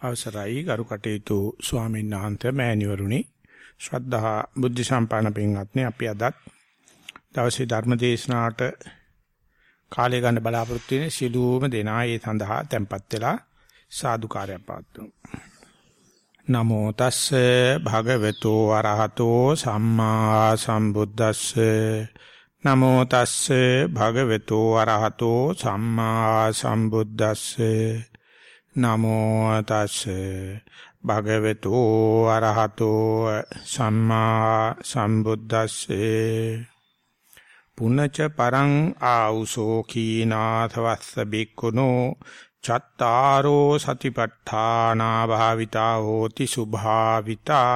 අවසරයි ගරු කටයුතු ස්වාමීන් වහන්සේ මෑණිවරුනි. ශ්‍රද්ධා බුද්ධ සම්පන්න පින්වත්නි අපි අදත් දවසේ ධර්ම දේශනාවට කාලය ගන්න බලාපොරොත්තු වෙන සිළුම දෙනා. ඒ සඳහා tempත් වෙලා සාදුකාරයක් පවත්වමු. නමෝ තස්සේ භගවතු අරහතෝ සම්මා සම්බුද්දස්සේ. නමෝ තස්සේ භගවතු අරහතෝ සම්මා සම්බුද්දස්සේ. නමෝ තස්සේ භගවතු අරහතෝ සම්මා සම්බුද්දස්සේ. පුනච පරං ආඋසෝ කීනාථවස්ස බික්කුනෝ චත්තාරෝ සතිපට්ඨානා භාවිතා හෝති සුභාවිතා.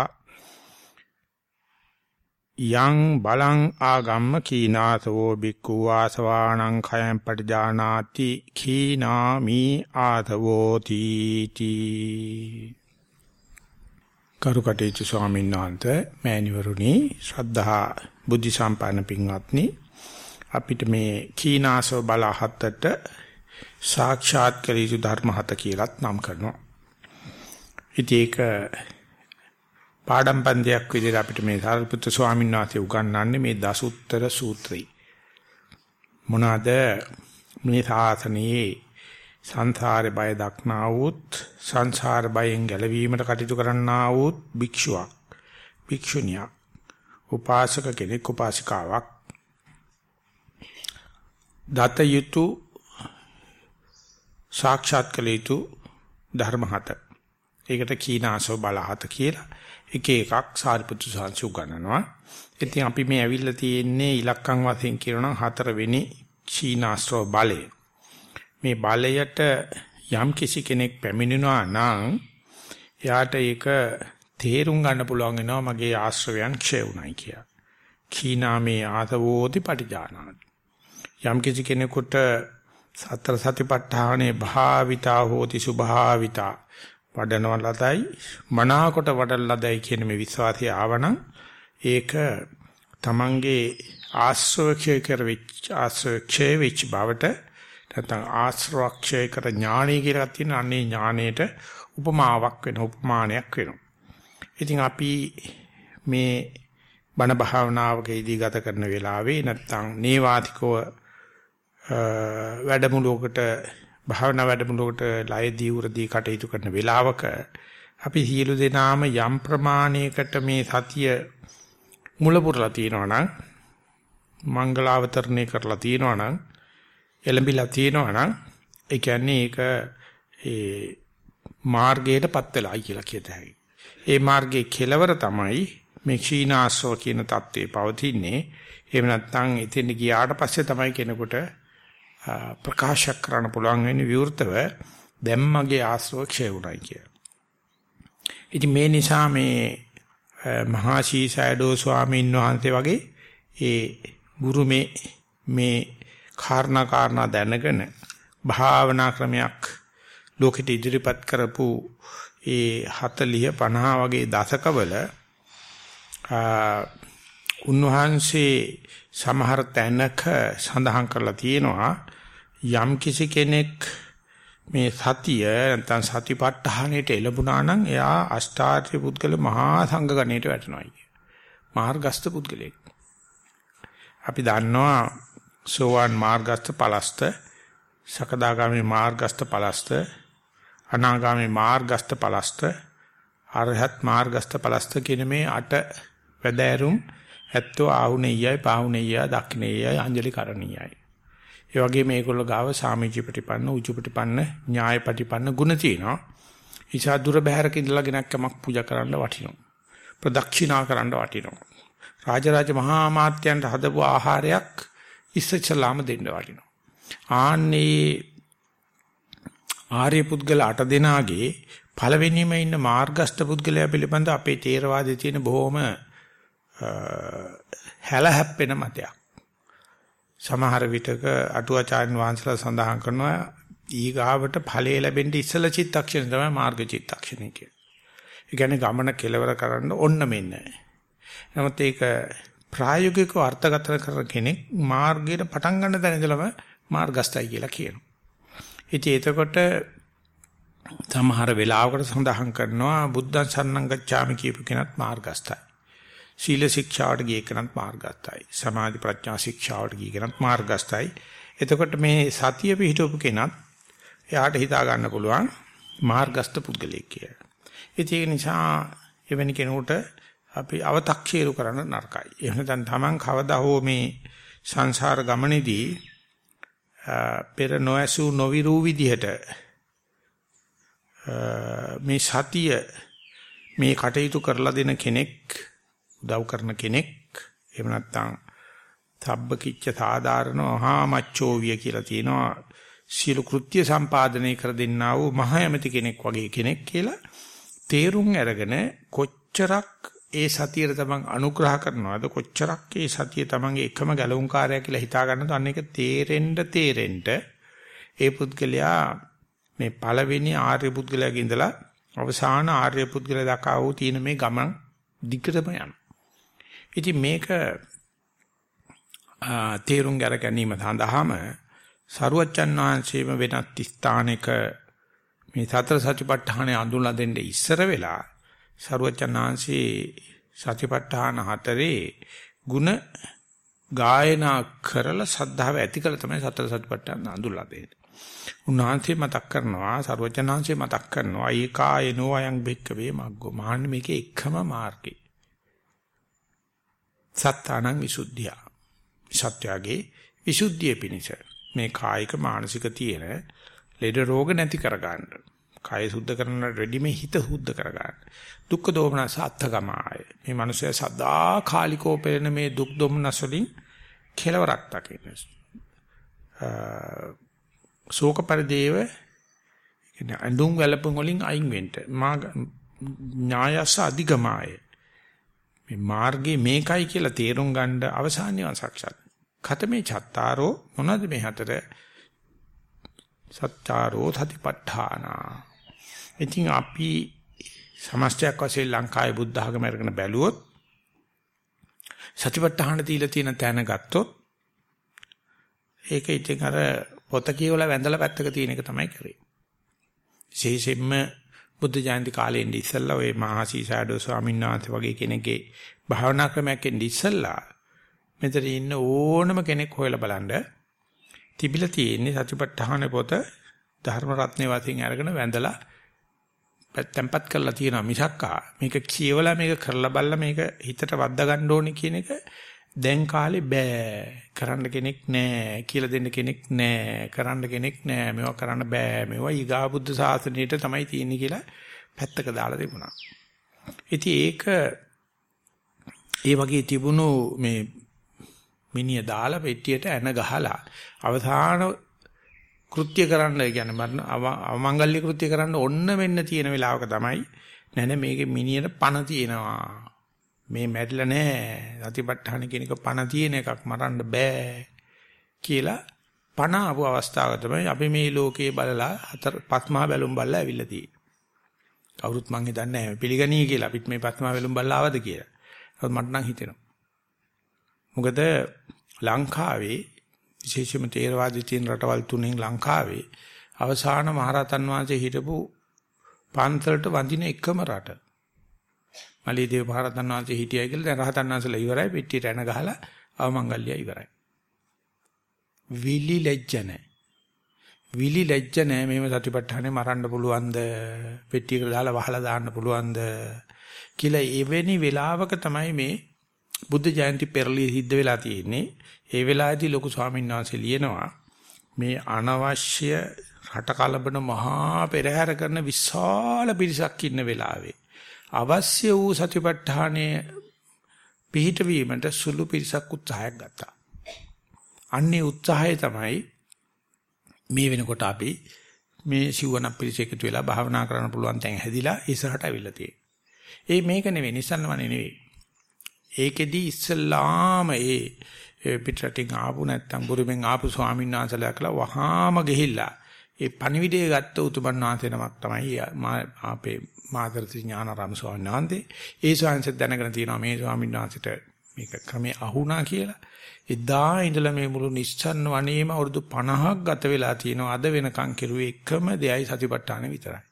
යං බලං ආගම්ම කීනාසවෝ බික්ඛු ආසවාණං khයං පටිජානාති කීනාමි ආතවෝ තීති. කරුකටේච ස්වාමීන් වහන්සේ මෑණිවරුනි ශ්‍රද්ධා බුද්ධ සම්පන්න පින්වත්නි අපිට මේ කීනාසව බල හතට සාක්ෂාත් කළ යුතු ධර්ම හත කියලාත් නම් කරනවා. ඉතින් ඒක පාඩම් පන්තියක් විදිහට අපිට මේ සාරිපුත්‍ර ස්වාමීන් වහන්සේ උගන්වන්නේ මේ දසුත්තර සූත්‍රය. මොනවාද මේ සාසනයේ සංසාරේ බය දක්නා වූත් සංසාර බයෙන් ගැලවීමට කටයුතු කරන්නා වූත් භික්ෂුවක් භික්ෂුණියක් උපාසක කෙනෙක් උපාසිකාවක් දත යුතු සාක්ෂාත් කළ යුතු ධර්ම හත. ඒකට කීනාසෝ බලහත කියලා. එක එකක් සාරිපුත්තු සාංශු ගණනවා. ඉතින් අපි මේ ඇවිල්ලා තියෙන්නේ ඉලක්කම් වශයෙන් කියනවා හතරවෙනි චීනාස්ත්‍රෝ බලය. මේ බලයට යම් කිසි කෙනෙක් පැමිණෙනවා නම් එයාට ඒක තේරුම් ගන්න පුළුවන් වෙනවා මගේ ආශ්‍රවයන් ක්ෂය වුණයි කියලා. කීනාමේ ආතවෝති පටිජානාති. යම් කිසි කෙනෙකුට සතර සතිපට්ඨානේ භාවිතා හෝති සුභාවිතා වඩනව ලදයි මනාකොට වඩන ලදයි කියන මේ විශ්වාසය ආවනම් ඒක තමන්ගේ ආශ්‍රවක්ෂය කරවිච්ච ආශ්‍රවක්ෂය වෙච්ච බවට නැත්නම් ආශ්‍රවක්ෂය කර ඥාණය කියලා තියෙන අන්නේ ඥාණයට උපමාවක් වෙන උපමානයක් වෙනවා. ඉතින් අපි මේ බණ භාවනාවකදී ගත කරන වෙලාවේ නැත්නම් නේවාතිකව වැඩමුළුවකට භාවනා වැඩමුළුවකට ලයදී උරදී කටයුතු කරන වෙලාවක අපි සියලු දෙනාම යම් ප්‍රමාණයකට මේ සතිය මුල පුරලා තියෙනවා නම් මංගලාවතරණය කරලා තියෙනවා නම් එළඹිලා තියෙනවා නම් ඒ කියන්නේ ඒක ඒ මාර්ගයටපත් වෙලායි කියලා කියත හැකියි. ඒ මාර්ගයේ කෙලවර තමයි මේ ක්ෂීනාසෝ කියන தત્ත්වේ පවතින්නේ. එහෙම නැත්නම් එතෙන් ගියාට පස්සේ තමයි කෙනෙකුට ප්‍රකාශ කරන්න පුළුවන් වෙන්නේ විවෘතව දැන් මගේ ආශ්‍රව ක්ෂය වුණයි කිය. ඉතින් මේ නිසා මේ මහා ශීසයඩෝ ස්වාමීන් වහන්සේ වගේ ඒ ගුරුමේ මේ කාරණා කාරණා දැනගෙන භාවනා ක්‍රමයක් ලෝකෙට ඉදිරිපත් කරපු ඒ 40 50 වගේ දශකවල උන්වහන්සේ සමහර තැනක සඳහන් කරලා තියෙනවා යම් කිසි කෙනෙක් මේ සතිය නැත්නම් සතිපට්ඨානෙට එළඹුණා නම් එයා අෂ්ටාර්ය පුද්ගල මහා සංඝ ගණයට වැටෙනවා කිය. මාර්ගස්ත පුද්ගලෙක්. අපි දන්නවා සෝවාන් මාර්ගස්ත පලස්ත සකදාගාමී මාර්ගස්ත පලස්ත අනාගාමී මාර්ගස්ත පලස්ත අරහත් මාර්ගස්ත පලස්ත කියන මේ අට වැදෑරුම් ඇත්තෝ ආහුණෙයයි පාහුණෙයයි දක්ෂිණෙයයි අංජලි කරණීයයි. ඒ වගේ මේගොල්ලෝ ගාව සාමිජි ප්‍රතිපන්න උජු ප්‍රතිපන්න ඥාය ප්‍රතිපන්න ගුණ තියෙනවා. ඉසා දුර බැහැරක ඉඳලා ගෙනක්කමක් පූජා කරන්න වටිනවා. ප්‍රදක්ෂිනා කරන්න වටිනවා. රාජරාජ මහා මාත්‍යයන්ට හදපු ආහාරයක් ඉස්සෙච්චලාම දෙන්න වටිනවා. ආන්නේ ආර්ය පුද්ගල අට දෙනාගේ පළවෙනිම ඉන්න මාර්ගස්ත පුද්ගලයා පිළිබඳ අපේ තේරවාදයේ තියෙන බොහොම හැල හැප්පෙන මතයක්. සමහර විටක අටුවාචාර්ය වංශලා සඳහන් කරනවා ඊගාවට ඵලයේ ලැබෙන්න ඉස්සල චිත්තක්ෂණ තමයි මාර්ග චිත්තක්ෂණය කියන්නේ. ඒ කියන්නේ ගමන කෙලවර කරන්න ඕන්න මෙන්නේ. නමුත් ඒක ප්‍රායෝගිකව අර්ථගත කරන කෙනෙක් මාර්ගයට පටන් ගන්න තැන ඉඳලම මාර්ගස්ථයි කියලා කියනවා. ඉතින් එතකොට සමහර වෙලාවකට සඳහන් කරනවා බුද්ධං සරණං ගච්ඡාමි කියපු කෙනත් මාර්ගස්ථයි. සීල ශික්ෂාවට ගිය කෙනත් මාර්ගස්ථයි. සමාධි ප්‍රඥා ශික්ෂාවට ගිය කෙනත් මාර්ගස්ථයි. එතකොට මේ සතිය පිහිටවපු කෙනත් එයාට හිතා ගන්න පුළුවන් මාර්ගස්ත පුද්ගලයෙක් කියලා. ඒක නිසා එවැනි කෙනෙකුට අපි අව탁ෂීරු කරන්න නරකයි. එහෙම නැත්නම් Taman කවදා හෝ මේ සංසාර ගමනේදී පෙර නොඇසු නොවිරු විදිහට මේ සතිය මේ කටයුතු කරලා දෙන කෙනෙක් උදව් කරන කෙනෙක්. එහෙම නැත්නම් තබ්බකිච්ච සාධාරණ මහා මච්චෝවිය කියලා තියෙනවා. සියලු කෘත්‍ය සම්පාදනය කර දෙන්නා වූ මහා යමති කෙනෙක් වගේ කෙනෙක් කියලා තේරුම් අරගෙන කොච්චරක් ඒ සතියට තමන් අනුග්‍රහ කරනවද? කොච්චරක් ඒ සතිය තමන්ගේ එකම ගැලවුම්කාරය කියලා හිතා ගන්නද අන්න ඒක තේරෙන්න තේරෙන්න ඒ පුද්ගලයා මේ පළවෙනි ආර්ය පුද්ගලයාගේ ඉඳලා අවසාන ආර්ය පුද්ගලයා දක්වා වූ තියෙන මේ ගමන් දිගටම යනවා. ඉතින් මේක තේරුම් ගර ගැනීම සඳහාම සරුවච්චන් වහන්සේම වෙනත් ස්ථානයක මේ සතර සතිපට්ඨානය අඳුනලා දෙන්න ඉස්සර වෙලා සරුවච්චන් වහන්සේ සතිපට්ඨාන හතරේ ಗುಣ ගායනා කරලා සද්ධාව ඇති කළ තමයි සතර සතිපට්ඨාන අඳුනලා දෙන්නේ. උන්වහන්සේ මතක් කරනවා සරුවචනාංශේ මතක් කරනවා ඒකායනෝ අයං බෙක්කවේ මග්ගෝ මහන්න මේකේ එකම මාර්ගේ සත්තානං විසුද්ධිය. සත්‍යයේ විසුද්ධිය පිණිස. මේ කායික මානසික තියෙන ලෙඩ රෝග නැති කරගන්න. කාය සුද්ධ කරන රෙඩි මේ හිත සුද්ධ කරගන්න. දුක්ඛ දෝමනස අත්ථගමාය. මේ මිනිස්සයා සදා කාලිකෝ පෙරෙන මේ දුක් දොමනස වලින් කෙලවරක් දකින්න. ශෝක පරිදේව කියන්නේ අඳුන් වැළපුන් වලින් අයින් වෙන්න. මා ඥායස අධිගමාය. මේ මාර්ගේ මේකයි කියලා තේරුම් ගන්න අවසාන නිවන් සාක්ෂාත්. ඛතමේ චත්තාරෝ මොනවද මේ හතර? සත්තාරෝ සතිපට්ඨාන. ඉතින් අපි සමස්තයක් වශයෙන් ලංකාවේ බුද්ධ ධර්ම අරගෙන බැලුවොත් සතිපට්ඨාන දීලා තියෙන තැන ගත්තොත් ඒක ඉතින් අර පොත කියවලා වැඳලා පැත්තක තියෙන එක තමයි කරේ. විශේෂයෙන්ම බුද්ධ ජයන්ති කාලේ ඉඳි ඉස්සල්ලා ওই මහසී සාඩෝ ස්වාමීන් වහන්සේ වගේ කෙනෙක්ගේ භාවනා ක්‍රමයක් ඉඳි ඉස්සල්ලා මෙතන ඉන්න ඕනම කෙනෙක් හොයලා බලන්න. තිබිලා තියෙන්නේ සතිපට්ඨාන පොත ධර්ම රත්නේ වශයෙන් අරගෙන වැඳලා තැම්පත් කරලා තියෙනවා මිසක්කා. මේක කියවලා මේක කරලා බලලා මේක හිතට වද්දා ගන්න ඕනේ කියන එක දැන් කාලේ බෑ. කරන්න කෙනෙක් නෑ. කියලා දෙන්න කෙනෙක් නෑ. කරන්න කෙනෙක් නෑ. මේවා කරන්න බෑ. මේවා ඊගා බුද්ධ ශාසනයට තමයි තියෙන්නේ කියලා පැත්තක දාලා තිබුණා. ඉතින් ඒක ඒ වගේ තිබුණු මේ මිනිය දාලා පෙට්ටියට ඇන ගහලා අවසාන කෘත්‍ය කරන්න කියන්නේ මරණ අවමංගල්‍ය කෘත්‍ය කරන්න ඔන්න වෙන්න තියෙන වෙලාවක තමයි නැන මේකේ මිනියට පණ තියෙනවා. මේ මැරිලා නැහැ. සතිපට්ඨාන කියන එක පණ තියෙන එකක් මරන්න බෑ කියලා පණ ආපු අවස්ථාව තමයි අපි මේ ලෝකේ බලලා හතර පස්මහා බැලුම් බලලා ඇවිල්ලා තියෙන්නේ. කවුරුත් මං හිතන්නේ නැහැ පිළිගනී කියලා අපිත් මේ පස්මහා බැලුම් බලලා ආවද කියලා. ඒත් මට නම් හිතෙනවා. මොකද ලංකාවේ විශේෂයෙන්ම තේරවාදී තියෙන රටවල් තුනෙන් ලංකාවේ අවසාන මහරහතන් වහන්සේ හිටපු පන්සලට වඳින එකම රට. මලීදේව මහරහතන් වහන්සේ හිටියයි කියලා දැන් රහතන් වහන්සේලා ඉවරයි පිටියට එන ගහලා අවමංගල්‍ය ඉවරයි. විලි ලැජ්ජ නැහැ. විලි ලැජ්ජ නැහැ මේව සතිපට්ඨානේ මරන්න පුළුවන්ද? පෙට්ටියකට දාලා වහලා දාන්න පුළුවන්ද? කියලා එවැනි වෙලාවක තමයි මේ බුද්ධ ජයන්ති පෙරළිය සිද්ධ වෙලා තියෙන්නේ. ඒ වෙලාවේදී ලොකු ස්වාමීන් වහන්සේ ලියනවා මේ අනවශ්‍ය රට කලබන මහා පෙරහැර කරන විශාල පිරිසක් ඉන්න වෙලාවේ අවශ්‍ය වූ සතිපට්ඨානයේ පිහිට වීමට සුළු පිරිසක් උත්සාහයක් ගත්තා. අන්නේ උත්සාහය තමයි මේ වෙනකොට අපි මේ සිවණ පිරිස එකතු වෙලා භාවනා කරන්න පුළුවන් තැන් හැදිලා ඉස්සරහට අවිල්ල තියෙන්නේ. ඒ මේක නෙවෙයි නිසන්නමනේ නෙවෙයි. ඒකෙදි ඉස්සල්ලාම ඒ පිටරටින් ආපු නැත්තම් බුරුමෙන් ආපු ස්වාමීන් වහන්සේලා කළා වහාම ගිහිල්ලා ඒ පණිවිඩය ගත්ත උතුමන් වහන්සේ නමක් තමයි අපේ මාතරති ඥානාරාම ස්වාමීන් වහන්සේ. ඒ ස්වාමීන් දැනගෙන තියෙනවා මේ ස්වාමීන් වහන්සේට මේක ක්‍රමේ අහුණා කියලා. එදා ඉඳලා මේ මුළු නිස්සන්න වනේම අවුරුදු 50ක් ගත වෙලා තියෙනවා. අද වෙනකන් කෙරුවේ එකම දෙයයි සතිපට්ඨාන විතරයි.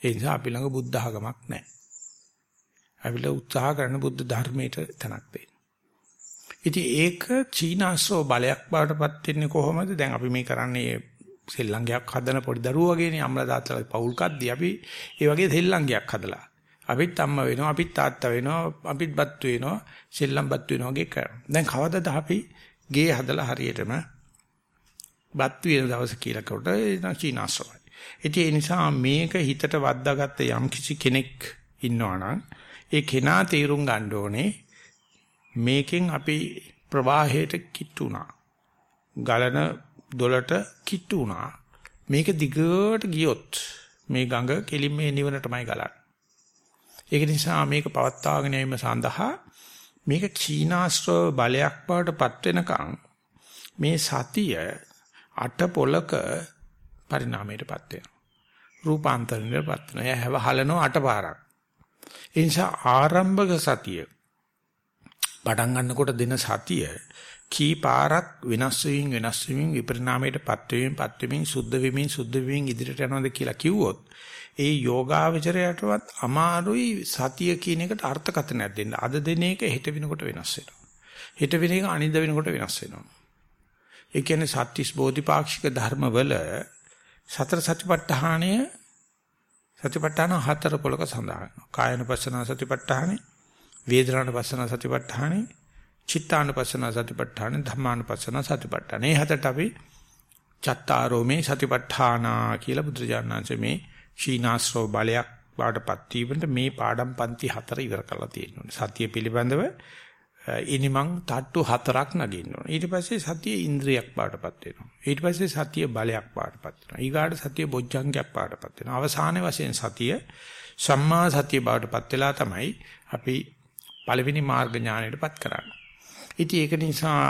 ඒ නිසා අපි ළඟ බුද්ධ ආගමක් නැහැ. අපිට උත්සාහ කරන බුද්ධ ධර්මයට තනක් දෙන්න. ඉතින් ඒක චීනාස්ත්‍රෝ බලයක් බවටපත් වෙන්නේ කොහොමද? දැන් අපි මේ කරන්නේ සෙල්ලංගයක් හදන පොඩි දරුවෝ වගේනේ අම්ල දාත්තලා පවුල් කද්දී අපි ඒ වගේ සෙල්ලංගයක් හදලා අපිත් අම්මා වෙනවා අපිත් තාත්තා වෙනවා අපිත් බත් වෙනවා සෙල්ලම් බත් වෙනවා වගේ කරනවා. දැන් කවදද අපි ගේ හදලා හරියටම බත් වෙන දවස කියලා කොට ඒ චීනාස්ත්‍රෝයි. ඉතින් ඒ නිසා මේක හිතට වද්දාගත්ත යම් කිසි කෙනෙක් ඉන්නවනම් ඒ කෙනා තීරුම් ගන්න ඕනේ මේකෙන් අපි ප්‍රවාහයට කිට්ටු වුණා. ගලන දොලට කිට්ටු වුණා. මේක දිගට ගියොත් මේ ගඟ කෙලින්ම නිවනටමයි ගලන්නේ. ඒක නිසා මේක පවත්වාගෙන යාම සඳහා මේක චීනාස්ත්‍රව බලයක් බවට පත් වෙනකන් මේ සතිය අට පොලක පරිණාමයටපත් වෙනවා. රූපාන්තරණයටපත් වෙනවා. එයා හැව හලනවා අට පාරක්. ඒ නිසා ආරම්භක සතිය පටන් ගන්නකොට දෙන සතිය කී පාරක් වෙනස් වෙමින් වෙනස් වෙමින් විපරිණාමයටපත් වෙමින් පත් වෙමින් සුද්ධ වෙමින් සුද්ධ වෙමින් ඉදිරියට යනවාද කියලා කිව්වොත් ඒ යෝගාවචරයටවත් අමාරුයි සතිය කියන එකට අර්ථකථනයක් දෙන්න. අද දින එක හෙට වෙනකොට වෙනස් වෙනවා. හෙට වෙන එක අනිද්ද වෙනකොට වෙනස් වෙනවා. ඒ කියන්නේ සත්‍තිස් බෝධිපාක්ෂික ධර්මවල සතර සතිපට්ඨානය සතිපට්ඨාන හතර පොලක සඳහන්. කායනුපස්සන සතිපට්ඨානෙ, වේදනානුපස්සන සතිපට්ඨානෙ, චිත්තානුපස්සන සතිපට්ඨානෙ, ධම්මානුපස්සන සතිපට්ඨානෙ. මේ හතරට අපි චත්තාරෝමේ සතිපට්ඨානා කියලා බුදුරජාණන්සේ මේ ශීනාශ්‍රව බලයක් බාටපත් වීමට මේ පාඩම් පන්ති හතර ඉවර කරලා තියෙනවා. සතිය පිළිබඳව ඉනිමන් තට්ටු හතරක් නගින්න ඕන. ඊට පස්සේ සතිය ඉන්ද්‍රියක් බාටපත් වෙනවා. ඊට පස්සේ සතිය බලයක් බාටපත් වෙනවා. ඊගාට සතිය බොජ්ජංගයක් බාටපත් වෙනවා. අවසානයේ වශයෙන් සතිය සම්මා සතිය බාටපත් වෙලා තමයි අපි පළවෙනි මාර්ග ඥාණයටපත් කරන්නේ. ඉතින් ඒක නිසා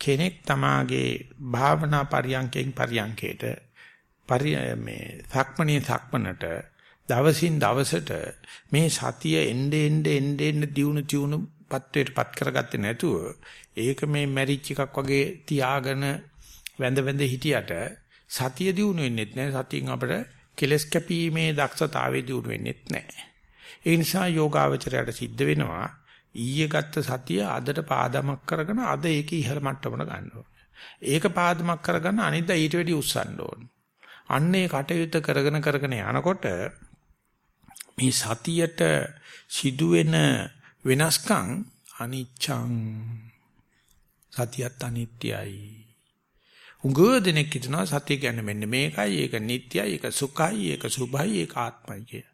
කෙනෙක් තමාගේ භාවනා පරියන්කෙන් පරියන්කේට පරි මේ සක්මණේ සක්මනට දවසින් දවසට මේ සතිය එnde ende ende ende දියුණු තියුණු පත්වයටපත් කරගත්තේ නැතුව ඒක මේ මැරිච් එකක් වගේ තියාගෙන වැඳ වැඳ හිටියට සතිය දියුණු වෙන්නේ නැහැ සතියෙන් අපිට කෙලස් කැපීමේ දක්ෂතාවය දියුණු වෙන්නේ නැහැ ඒ නිසා යෝගාවචරයට සිද්ධ වෙනවා ඊයේ ගත්ත සතිය අදට පාදමක් කරගෙන අද ඒක ඉහළ මට්ටමට ගන්න ඕනේ ඒක පාදමක් කරගන්න අනිද්දා ඊට වැඩි උස්සන්න ඕනේ අන්නේ කටයුත්ත කරගෙන කරගෙන යනකොට මේ සතියට සිදුවෙන වෙනස්කම් අනිච්ඡං සතියත් අනිත්‍යයි. උගෝ දෙනෙක් හිතනවා සතිය කියන්නේ මෙන්න මේකයි ඒක නිට්ටයයි ඒක සුඛයි ඒක සුභයි ඒක ආත්මයි කිය.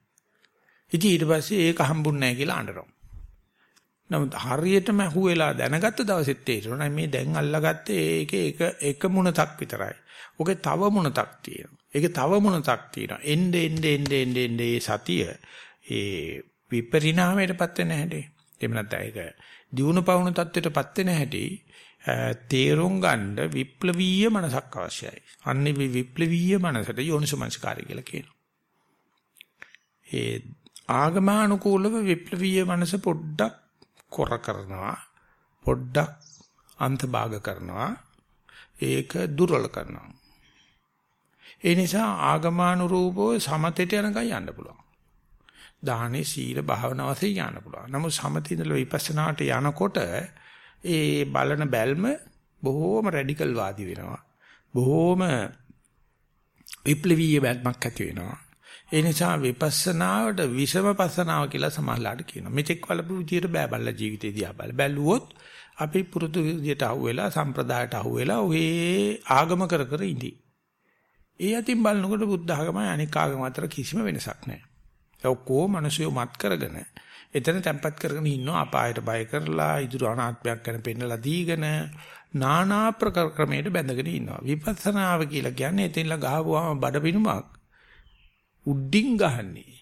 ඉතින් ඊට පස්සේ ඒක හම්බුන්නේ නැහැ කියලා අඬනවා. නමුත් හරියටම අහුවෙලා දැනගත්ත දවසෙත් තේරෙනවා මේ දැන් අල්ලගත්තේ ඒකේ එක එක මුණතක් විතරයි. ඔකේ තව මුණතක් තියෙනවා. ඒක තව මොනක් තියෙනවා. එnde ende ende ende ende සතිය ඒ විපරිණාමයටපත් වෙන හැටි. එහෙම නැත්නම් ඒක දියුණු පවුණු තත්ත්වයටපත් වෙන හැටි තේරුම් ගන්න විප්ලවීය මනසක් අවශ්‍යයි. අන්නේ විප්ලවීය මනසට යෝනිසමංස්කාරය කියලා කියනවා. ඒ ආගමානුකූලව විප්ලවීය මනස පොඩ්ඩක් කොර කරනවා. පොඩ්ඩක් අන්තභාග කරනවා. ඒක දුර්වල කරනවා. ඒ නිසා ආගමානුරූපව සමතේට යනකම් යන්න පුළුවන්. දානේ සීල භාවනා වශයෙන් යන්න පුළුවන්. නමුත් සමතේ ඉඳලා විපස්සනාට යනකොට ඒ බලන බැල්ම බොහෝම රැඩිකල් වාදී වෙනවා. බොහෝම විප්ලවීය බැල්මක් ඇති වෙනවා. ඒ නිසා විපස්සනාවට විෂමපස්සනාව කියලා සමහරලාට කියනවා. මෙතෙක් වලපු විදියට බෑ බල්ල ජීවිතේ දිහා බල. බැලුවොත් අපි පුරුදු විදියට අහුවෙලා සම්ප්‍රදායට අහුවෙලා ඔහේ ආගම කර කර ඉඳී. ඒ අතින් බලනකොට බුද්ධ ආගමයි අනික් ආගම අතර කිසිම වෙනසක් නැහැ. ඒ ඔක්කොම මිනිස්සු මත් කරගෙන එතන තැම්පත් කරගෙන ඉන්නවා අපායට බය කරලා ඉදිරි අනාත්මයක් ගැන පෙන්නලා දීගෙන නානා ප්‍රකාර ක්‍රමයට බැඳගෙන ඉන්නවා. විපස්සනාව කියලා කියන්නේ එතනලා ගහපුවාම බඩ පිනුමක් උඩින් ගහන්නේ.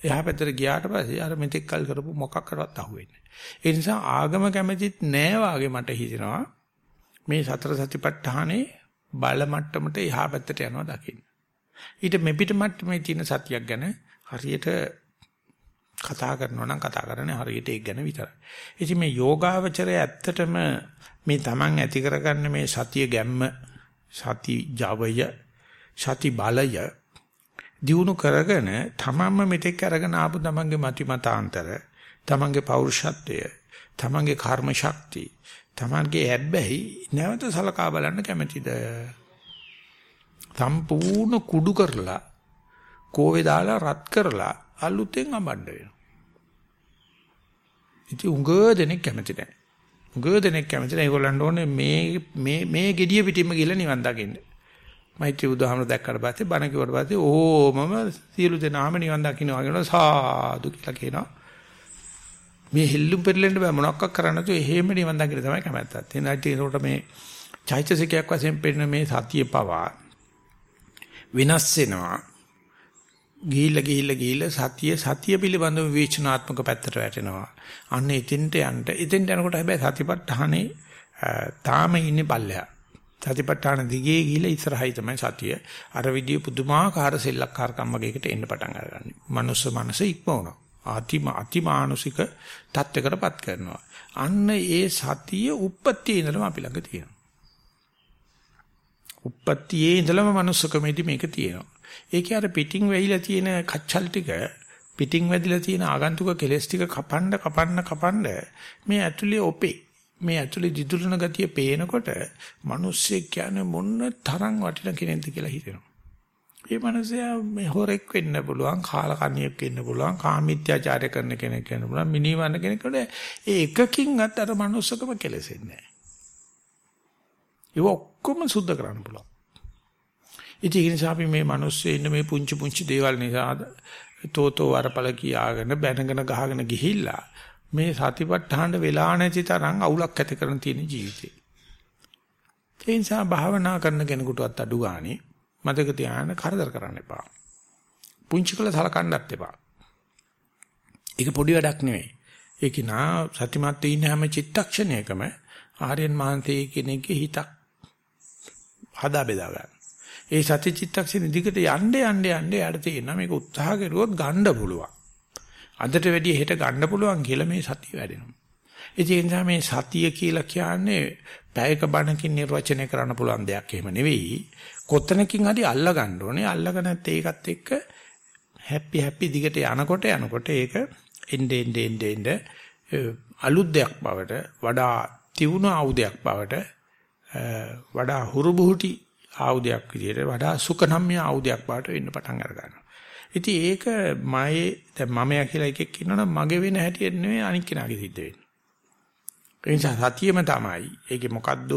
එහා පැත්තට ගියාට පස්සේ අර මෙතෙක් කල් කරපු මොකක්කටවත් අහුවෙන්නේ නැහැ. ඒ නිසා ආගම කැමැතිත් නෑ වාගේ මට හිතෙනවා. මේ සතර සතිපට්ඨානේ බල මට්ටමට එහා පැත්තට යනවා දකින්න. ඊට මෙපිට මට්ටමේ තියෙන සතියක් ගැන හරියට කතා කරනවා නම් කතා කරන්නේ හරියට ඒක ගැන විතරයි. ඉතින් මේ යෝගාවචරය ඇත්තටම මේ Taman ඇති කරගන්න මේ සතිය ගැම්ම සති ජවය සති බලය දියුණු කරගෙන තමන්ම මෙතෙක් අරගෙන ආපු තමන්ගේ මති මතාන්තර තමන්ගේ පෞරුෂත්වය තමන්ගේ කර්ම ශක්තිය තමන්ගේ හැබ්බැහි නැවත සලකා බලන්න කැමැතිද? සම්පූර්ණ කුඩු කරලා කෝවේ දාලා රත් කරලා අලුතෙන් අඹන්න වෙනවා. ඉතින් උඟ දෙනෙක් කැමති නැහැ. උඟ දෙනෙක් කැමති නැහැ. ඒගොල්ලන්ට ඕනේ මේ මේ මේ gediya පිටින්ම ගිහලා නිවන් දකින්න. මෛත්‍රී බුදුහාමර දැක්කට පස්සේ බණ කිව්වට පස්සේ ඕමම සියලු දෙනාම නිවන් දකින්නවා කියනවා සාදු කියලා කියනවා. මේ හෙල්ලුම් පෙරලෙන්න බෑ මොනවක් කරන්න නැතුව එහෙම නිවන් දකින්න තමයි කැමැත්තක්. එනයි ඒකට මේ චෛතසිකයක් වශයෙන් පෙන්න මේ සතිය පවා විනාශ වෙනවා. ගිහිල්ලා ගිහිල්ලා ගිහිල්ලා සතිය සතිය පිළිබඳව විචනාත්මක පැත්තට වැටෙනවා. අන්න එතෙන්ට යන්න. එතෙන්ට යනකොට හැබැයි සතිපට්ඨානේ තාම ඉන්නේ පල්ලෙහා. සතිපට්ඨාන දිගේ ගිහිල්ලා ඉස්සරහයි තමයි සතිය. අර විදිය පුදුමාකාර සෙල්ලක්කාරකම් වගේකට එන්න පටන් අරගන්නේ. මනුස්ස මනස ඉක්මවනවා. අතිම අතිමානුසික තත්වයකටපත් කරනවා. අන්න ඒ සතිය උප්පත්තියේ ඉඳලම අපි ළඟ තියෙනවා. උප්පත්තියේ ඉඳලම මනුස්සකමේදී මේක තියෙනවා. ඒකේ අර පිටින් වෙයිලා තියෙන කච්චල් ටික පිටින් වැදිලා තියෙන ආගන්තුක කෙලස් ටික කපන්න කපන්න කපන්න මේ ඇතුලේ ඔපේ මේ ඇතුලේ දිදුලන ගතිය පේනකොට මිනිස්සෙක් කියන්නේ මොන තරම් වටින කෙනෙක්ද කියලා හිතෙනවා. ඒ මනුස්සයා මේ හොරෙක් වෙන්න පුළුවන්, කාලකන්ණියෙක් වෙන්න පුළුවන්, කාමීත්‍යාචාරය කරන කෙනෙක් වෙන්න පුළුවන්, මිනිවන්න කෙනෙක් වෙන්න ඒ එකකින්වත් අර මනුස්සකම කෙලෙසෙන්නේ නැහැ. ඒ ඔක්කොම සුද්ධ කරන්න පුළුවන්. ඉතින් ඒ නිසා අපි මේ මිනිස්සේ ඉන්න මේ පුංචි පුංචි දේවල් නිසා තෝතෝ වරපල කියාගෙන බැනගෙන ගහගෙන ගිහිල්ලා මේ සතිපට්ඨාන වෙලා නැති තරම් අවුලක් ඇති කරන තියෙන ජීවිතේ. ඒ නිසා භාවනා කරන කෙනෙකුටවත් අඩු ගානේ මතක තියාගන්න කරදර කරන්න එපා. පුංචි කළ සලකන්නත් එපා. ඒක පොඩි වැඩක් නෙවෙයි. ඒක නා සතිමත් ඉන්න හැම චිත්තක්ෂණයකම ආර්යයන් මහන්සේ කෙනෙක්ගේ හිතක් හදා බෙදා ගන්න. ඒ සති චිත්තක්ෂණ දිගට යන්න යන්න යන්න යට තියෙනවා මේක උත්සාහ කරුවොත් ගන්න පුළුවන්. අදට වැඩිය හෙට ගන්න පුළුවන් කියලා මේ සතිය වැඩෙනවා. ඒ නිසා මේ සතිය කියලා කියන්නේ පැයක බණකින් නිර්වචනය කරන්න පුළුවන් දෙයක් එහෙම නෙවෙයි. කොතනකින් හරි අල්ලා ගන්න ඕනේ. අල්ලගෙන නැත්නම් ඒකත් එක්ක හැපි හැපි දිගට යනකොට යනකොට ඒක එnde ende ende ende අලුත් දෙයක් බවට වඩා තියුණු ආයුධයක් බවට වඩා හුරුබුහුටි ආයුධයක් විදිහට වඩා සුඛනම්‍ය ආයුධයක් බවට වෙන්න පටන් අර ගන්නවා. ඉතින් ඒක මයේ දැන් මමයා කියලා එකෙක් ඉන්නවනම් මගේ වෙන හැටියට නෙවෙයි අනික් කෙනාගේ සිද්ධ වෙන්නේ. ඒ නිසා සතියම තමයි. ඒකේ මොකද්ද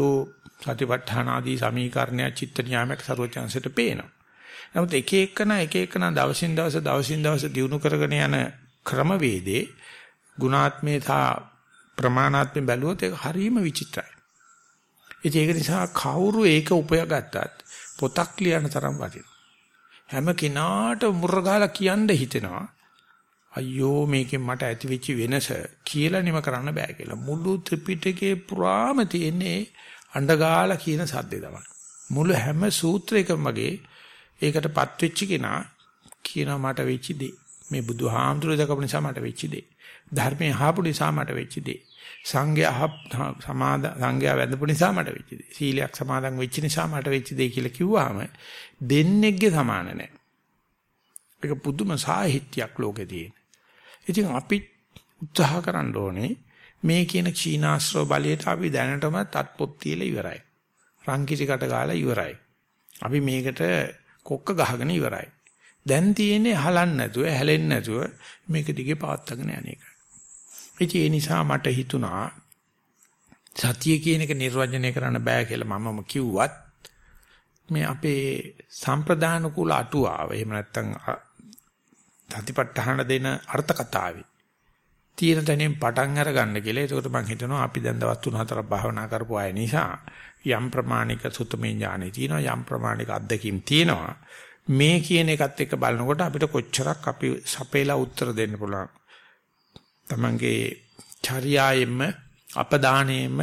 සතිපට්ඨාන ආදී සමීකරණය චිත්ත නියාමයක් ਸਰවඥාන්සයට පේනවා. නමුත් එක එකන එක එකන දවසින් දවස දවසින් දවස දියුණු කරගෙන යන ක්‍රමවේදේ ගුණාත්මේ සහ ප්‍රමාණාත්මේ බැලුවොත් ඒක හරියම විචිත්‍රයි. ඉතින් ඒක නිසා කවුරු ඒක උපයගත්තත් පොතක් ලියන තරම් වටිනවා. හැම කෙනාට මුර්ගාලා කියන්න හිතෙනවා. අයියෝ මේකෙන් මට ඇති වෙච්ච වෙනස කියලා නිම කරන්න බෑ කියලා. මුළු ත්‍රිපිටකේ පුරාම තියෙන්නේ අඬගාලා කියන සද්දේ තමයි. මුළු හැම සූත්‍රයකම වගේ ඒකටපත් වෙච්ච කෙනා කියනවා මට වෙච්ච දේ. මේ බුදුහාමුදුරුවෝ දකපු නිසා මට වෙච්ච දේ. ධර්මයේ අහපු නිසා මට වෙච්ච දේ. සංඝයා සමාද සංඝයා වැඳපු නිසා මට වෙච්ච දේ. සීලයක් සමාදන් වෙච්ච නිසා මට වෙච්ච දේ කියලා කිව්වහම දෙන්නේගේ සමාන නැහැ. ඒක පුදුම සාහිත්‍යයක් ලෝකේ තියෙන. ඉතින් අපි උත්සාහ කරන්න ඕනේ මේ කියන ක්ෂීනාශ්‍රව බලයට අපි දැනටමත් අත්පොත් තියලා ඉවරයි. රංකිසිකට ගාලා ඉවරයි. අපි මේකට කොක්ක ගහගෙන ඉවරයි. දැන් තියෙන්නේ හලන්න නැතුව, හැලෙන්න නැතුව මේක දිගේ පවත්වාගෙන යන එක. ඒ නිසා මට හිතුණා සතිය කියන එක නිර්වචනය කරන්න බෑ කියලා මමම කිව්වත් මේ අපේ සම්ප්‍රදාන කුල අටුවාව එහෙම නැත්නම් සතිපට්ඨාන දෙන අර්ථ කතාවේ තියෙන තැනින් පටන් අරගන්න කියලා. ඒකට මම හිතනවා අපි දැන් දවස් 3-4ක් භාවනා කරපු අය නිසා යම් ප්‍රමාණික සුතමේ ඥානෙ තියෙනවා යම් ප්‍රමාණික අත්දැකීම් තියෙනවා. මේ කියන එකත් එක්ක බලනකොට අපිට කොච්චරක් අපි සපේලා උත්තර දෙන්න පුළුවන්. තමන්ගේ චර්යායෙම අපදානෙම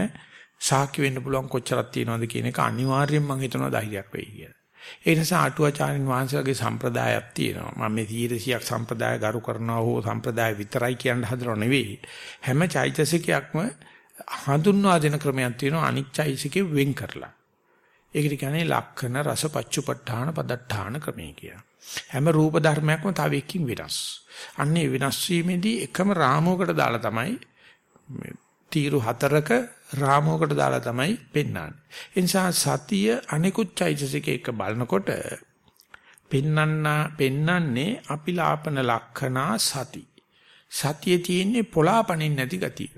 සාක්ෂි වෙන්න පුළුවන් කොච්චරක් තියෙනවද කියන එක අනිවාර්යයෙන් මම හිතනවා ධෛර්යයක් වෙයි කියලා. ඒ නිසා අටුවාචාරින් වහන්සේලාගේ සම්ප්‍රදායක් තියෙනවා. මම මේ 100ක් සම්ප්‍රදාය ගරු කරනවා හෝ සම්ප්‍රදාය විතරයි කියන්න හදනව නෙවෙයි. හැම චෛතසිකයක්ම හඳුන්වා දෙන ක්‍රමයක් තියෙනවා අනික් චෛතසිකේ වෙන් කරලා. ඒකට කියන්නේ ලක්ෂණ රස පච්චුපට්ඨාන පදට්ඨාන ක්‍රමය කියලා. හැම රූප ධර්මයක්ම තව එකකින් වෙනස්. අන්නේ වෙනස් වීමේදී එකම රාමුවකට දාලා තමයි තීරු හතරක රාමුවකට දාලා තමයි පෙන්වන්නේ. ඒ නිසා සතිය අනිකුත් චෛතසික එක බලනකොට පෙන්නන්න පෙන්නන්නේ අපිලාපන ලක්ෂණා සති. සතියේ තියෙන්නේ පොලාපනින් නැති ගතිය.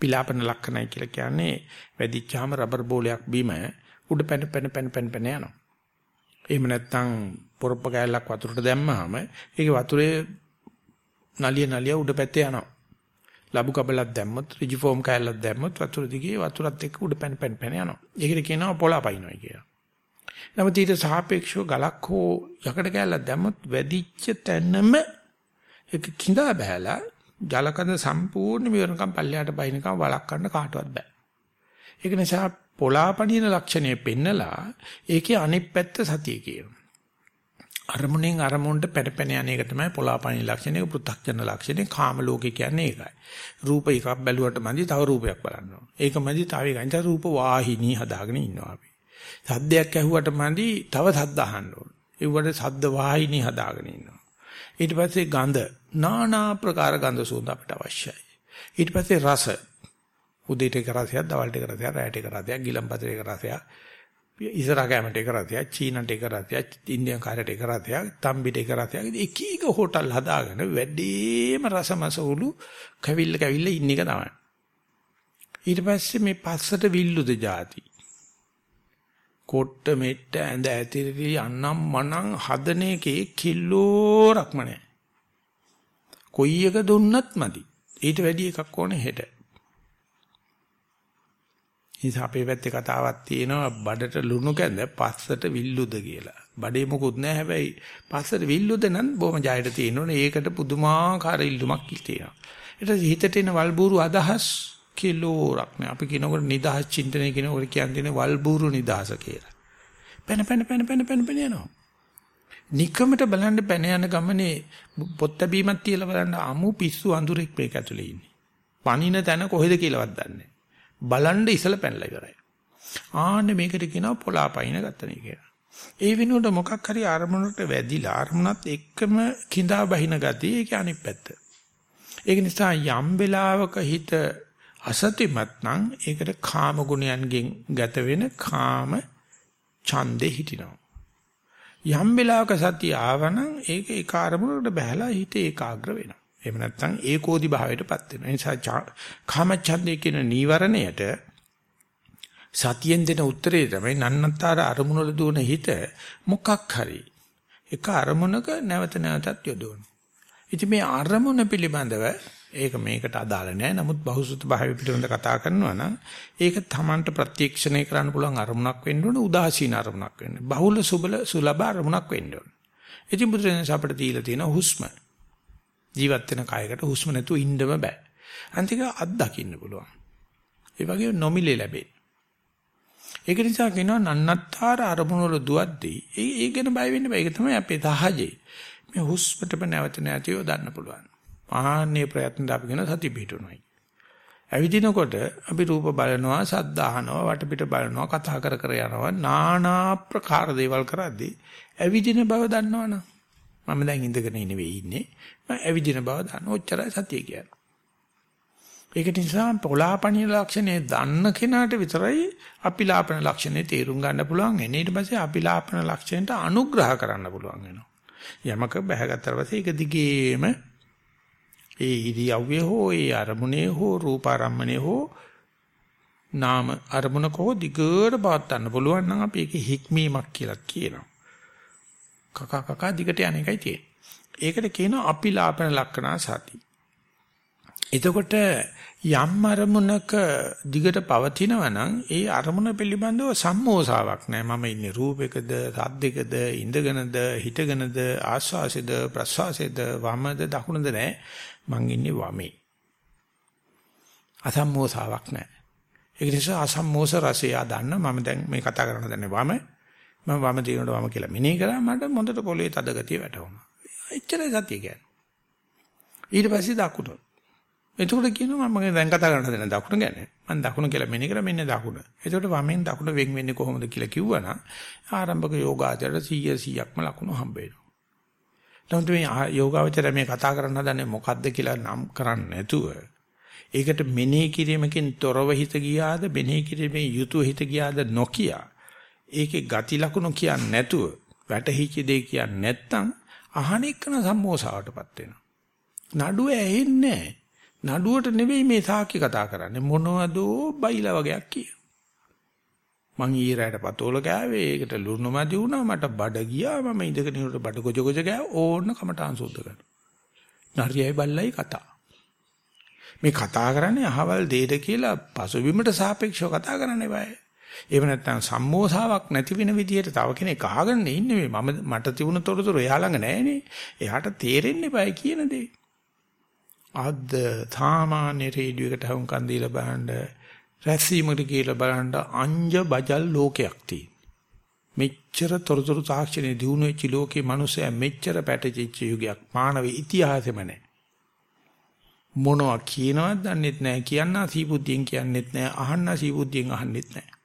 පිලාපන ලක්ෂණයි කියලා කියන්නේ වැදිච්චාම රබර් බෝලයක් බීම උඩ පැන පැන පැන පැන පැන යනවා. එහෙම නැත්නම් පොරොප්ප කෑල්ලක් වතුරට දැම්මහම ඒකේ වතුරේ නලිය නලිය උඩ පැත්තේ යනවා. ලබු කබලක් දැම්මොත් රිජි ෆෝම් කෑල්ලක් දැම්මොත් වතුර දිගේ වතුරත් එක්ක උඩ පැන පැන පැන යනවා. ඒකට කියනවා පොළාපයින්නවා කියලා. නමුත් ඊට සාපේක්ෂව ගලක් හෝ යකඩ කෑල්ලක් දැම්මොත් වැඩිච්ච තැනම ඒක කිඳා බහැලා ජලකඳ සම්පූර්ණ විවරණකම් පල්ලයට බයිනකම් වළක්වන්න කාටවත් බෑ. ඒක නිසා පොලාපණින ලක්ෂණය පෙන්නලා ඒකේ අනිත් පැත්ත සතිය කියනවා. අරමුණෙන් අරමුණට පැටපැන යන එක තමයි පොලාපණින ලක්ෂණය, පෘථග්ජන ලක්ෂණය, කාම ලෝකේ කියන්නේ ඒකයි. රූප එකක් බැලුවට මදි තව රූපයක් බලන්න ඕන. ඒක මදි තව එකක්. රූප වාහිනී හදාගෙන ඉන්නවා අපි. සද්දයක් ඇහුවට මදි තව සද්ද අහන්න ඕන. ඒවට සද්ද වාහිනී හදාගෙන ඉන්නවා. ඊට පස්සේ ගඳ নানা ප්‍රකාර ගඳ සුවඳ අපිට අවශ්‍යයි. ඊට පස්සේ රස උදේට එක රසයක්, දවල්ට එක රසයක්, රැයට එක රසයක්, ගිලම්පතේ එක රසයක්, ඉස්සරහ කැමරට එක රසයක්, චීනට එක රසයක්, ඉන්දියන් කාරයට එක රසයක්, තම්බිට එක රසයක්. එක එක හෝටල් හදාගෙන වැඩිම රසමස උළු කැවිල්ල කැවිල්ල ඉන්න එක තමයි. ඊට පස්සේ මේ පස්සට විල්ලුද જાති. කොට්ට මෙට්ට ඇඳ ඇතිරි අන්නම් මනම් හදන එකේ කිලෝරක්ම නැහැ. කොයි එක දුන්නත් මදි. ඊට වැඩි එකක් ඕනේ හෙට. ඉතින් අපේ පැත්තේ කතාවක් තියෙනවා බඩට ලුණු කැඳ පස්සට විල්ලුද කියලා. බඩේ මොකුත් නැහැ හැබැයි පස්සට විල්ලුද නම් බොහොම ජයයට තියෙනෝනේ. ඒකට පුදුමාකාර ඉල්ලුමක් තියෙනවා. ඊට හිතට එන වල්බూరు අදහස් කිලෝරක් නෑ. අපි කියනකොට නිදහස් චින්තනය කියනකොට කියන්නේ වල්බూరు නිදහස කියලා. පැන පැන පැන පැන පැන පැන යනවා. නිකමට බලන්න පැන යන ගමනේ පොත් බැීමක් තියලා බලන්න අමු පිස්සු අඳුරෙක් මේක ඇතුලේ ඉන්නේ. පණින තැන කොහෙද කියලාවත් දන්නේ බලන්න ඉසල පැනලා ඉවරයි. ආන්න මේකට කියනවා පොලාපයින් ගත්තනේ කියලා. ඒ වෙනුවට මොකක් හරි අරමුණකට වැදිලා අරමුණත් එක්කම කිඳා බහින ගතිය ඒක අනිත් පැත්ත. ඒක නිසා යම් වෙලාවක හිත අසතිමත් නම් ඒකට කාම ගුණයන්ගෙන් ගත වෙන කාම ඡන්දේ හිටිනවා. යම් වෙලාවක සතිය ආවනම් ඒක ඒක අරමුණකට බහැලා හිත ඒකාග්‍ර වෙනවා. එහෙම නැත්නම් ඒකෝදි භාවයටපත් වෙනවා. ඒ නිසා කාමච්ඡන්දේ කියන නීවරණයට සතියෙන් දෙන උත්තරේ තමයි නන්නතර අරමුණ වල දුවන හිත මොකක් හරි එක අරමුණක නැවත නැවතත් යොදවන. ඉතින් මේ අරමුණ පිළිබඳව ඒක මේකට අදාළ නැහැ. නමුත් බහුසුත භාවය පිළිබඳ කතා කරනවා නම් ඒක Tamanට ප්‍රත්‍යක්ෂණය කරන්න පුළුවන් අරමුණක් වෙන්න ඕන උදාසීන අරමුණක් වෙන්න. බහුල සුබල සුලභ අරමුණක් වෙන්න ඕන. ඉතින් බුදුරජාණන් අපිට දීලා තියෙන හුස්ම ජීවත් වෙන කායකට හුස්ම නැතුව ඉන්නම බෑ. අන්තික අත් දකින්න පුළුවන්. ඒ වගේ නොමිලේ ලැබේ. ඒක නිසා කියනවා නන්නත්තර අරමුණු වල දුවද්දී ඒ ඒ ගැන බය වෙන්න බෑ. ඒක තමයි අපේ සහජය. මේ හුස්මටම නැවත නැතිව දාන්න පුළුවන්. ආන්නේ ප්‍රයත්න අපි කියන සති පිටුනයි. ඇවිදිනකොට අපි රූප බලනවා, ශබ්ද අහනවා, වටපිට බලනවා, කතා කර කර යනවා, নানা ප්‍රකාර දේවල් කරද්දී ඇවිදින බව දන්නවනම් මම දැන් ඉඳගෙන නෙවෙයි ඉන්නේ. මම ඇවිදින බව දන්න. ඔච්චරයි සතිය කියන්නේ. ඒක නිසා පොලාපණිය ලක්ෂණය දන්න කෙනාට විතරයි අපිලාපන ලක්ෂණය තේරුම් ගන්න පුළුවන්. එනේ ඊට පස්සේ අපිලාපන ලක්ෂණයට අනුග්‍රහ කරන්න පුළුවන් වෙනවා. යමක බහගත්තට පස්සේ ඒක දිගේම ඒ ඉරියව්වේ හෝ ඒ අරමුණේ හෝ රූපාරම්මණේ හෝ නාම අරමුණක හෝ දිගට පවත්වන්න පුළුවන් නම් අපි ඒක හික්මීමක් කියලා කියනවා. කක කක දිගට යන එකයි තියෙන්නේ. ඒකට කියනවා අපිලාපන ලක්ෂණා සති. එතකොට යම් අරමුණක දිගට පවතිනවා නම් ඒ අරමුණ පිළිබඳව සම්මෝසාවක් නැහැ. මම ඉන්නේ රූපයකද, සද්දයකද, ඉඳගෙනද, හිටගෙනද, ආස්වාසෙද, ප්‍රස්වාසෙද, වමද, දකුණද නැහැ. මං ඉන්නේ වමේ. අසම්මෝසාවක් නැහැ. ඒක නිසා අසම්මෝස රසය දන්න මම දැන් මේ කතා කරන දන්නේ වම මම වම දිනනකොට වම කියලා මෙනෙහි කරා මට මොඳට පොළවේ තද ගතිය වැටුණා. එච්චරයි සතිය කියන්නේ. ඊට පස්සේ දකුණ. එතකොට කියනවා මම දැන් කතා කරන දේ දකුණ ගැන. මම දකුණ කියලා මෙනෙහි කරා මෙන්න දකුණ. එතකොට වමෙන් දකුණ වෙන් වෙන්නේ කොහොමද කියලා කිව්වනම් ආරම්භක යෝගාචරයට 100 100ක්ම ලකුණු හම්බ වෙනවා. නමුත් මේ යෝගාවචරය මේ කතා කරන්න හදන්නේ මොකද්ද කියලා නම් කරන්නේ නැතුව ඒකට මෙනෙහි කිරීමකින් තොරව හිත ගියාද මෙනෙහි කිරීමේ යුතුය හිත ගියාද නොකිය ඒකේ ගති ලකුණු කියන්නේ නැතුව වැටහිච්ච දේ කියන්නේ නැත්තම් අහන එක්කන සම්මෝසාවටපත් වෙනවා. නඩුව ඇහෙන්නේ නඩුවට නෙවෙයි මේ සාක්ෂි කතා කරන්නේ. මොනවදෝ බයිලා වගේක් කිය මං ඊරයට පතෝල ගෑවේ ඒකට ලුණු මදි වුණා මට බඩ ගියා මම ඉඳගෙන ඉන්නකොට බඩ ගොජ ගොජ ගෑ ඕන්න කමටහන් සුද්ධ කරනවා. නරියයි බල්ලයි කතා. මේ කතා කරන්නේ අහවල් දෙයට කියලා පසුබිමට සාපේක්ෂව කතා කරන්න eBay. එහෙම නැත්නම් සම්මෝසාවක් නැති වෙන විදිහට තව කෙනෙක් අහගෙන ඉන්නේ මේ මම මට තිබුණ තොරතුරු එයා ළඟ නැහැනේ. එයාට තේරෙන්න eBay කියන දේ. අද සාමාන්‍ය රේඩියෝ එකට හුම්කන් දීලා බලන්න රැස්සීමකට කියලා බලන්න අංජ බජල් ලෝකයක් තියෙනවා. මෙච්චර තොරතුරු තාක්ෂණයේ දිනු වෙච්ච ලෝකේ මිනිස්සයා මෙච්චර පැටචිච්ච යුගයක් මානව ඉතිහාසෙම නැහැ. මොනවා කියනවද දන්නෙත් නැහැ කියන්නා සීබුද්ධියෙන් කියන්නෙත් නැහැ අහන්නා සීබුද්ධියෙන් අහන්නෙත් නැහැ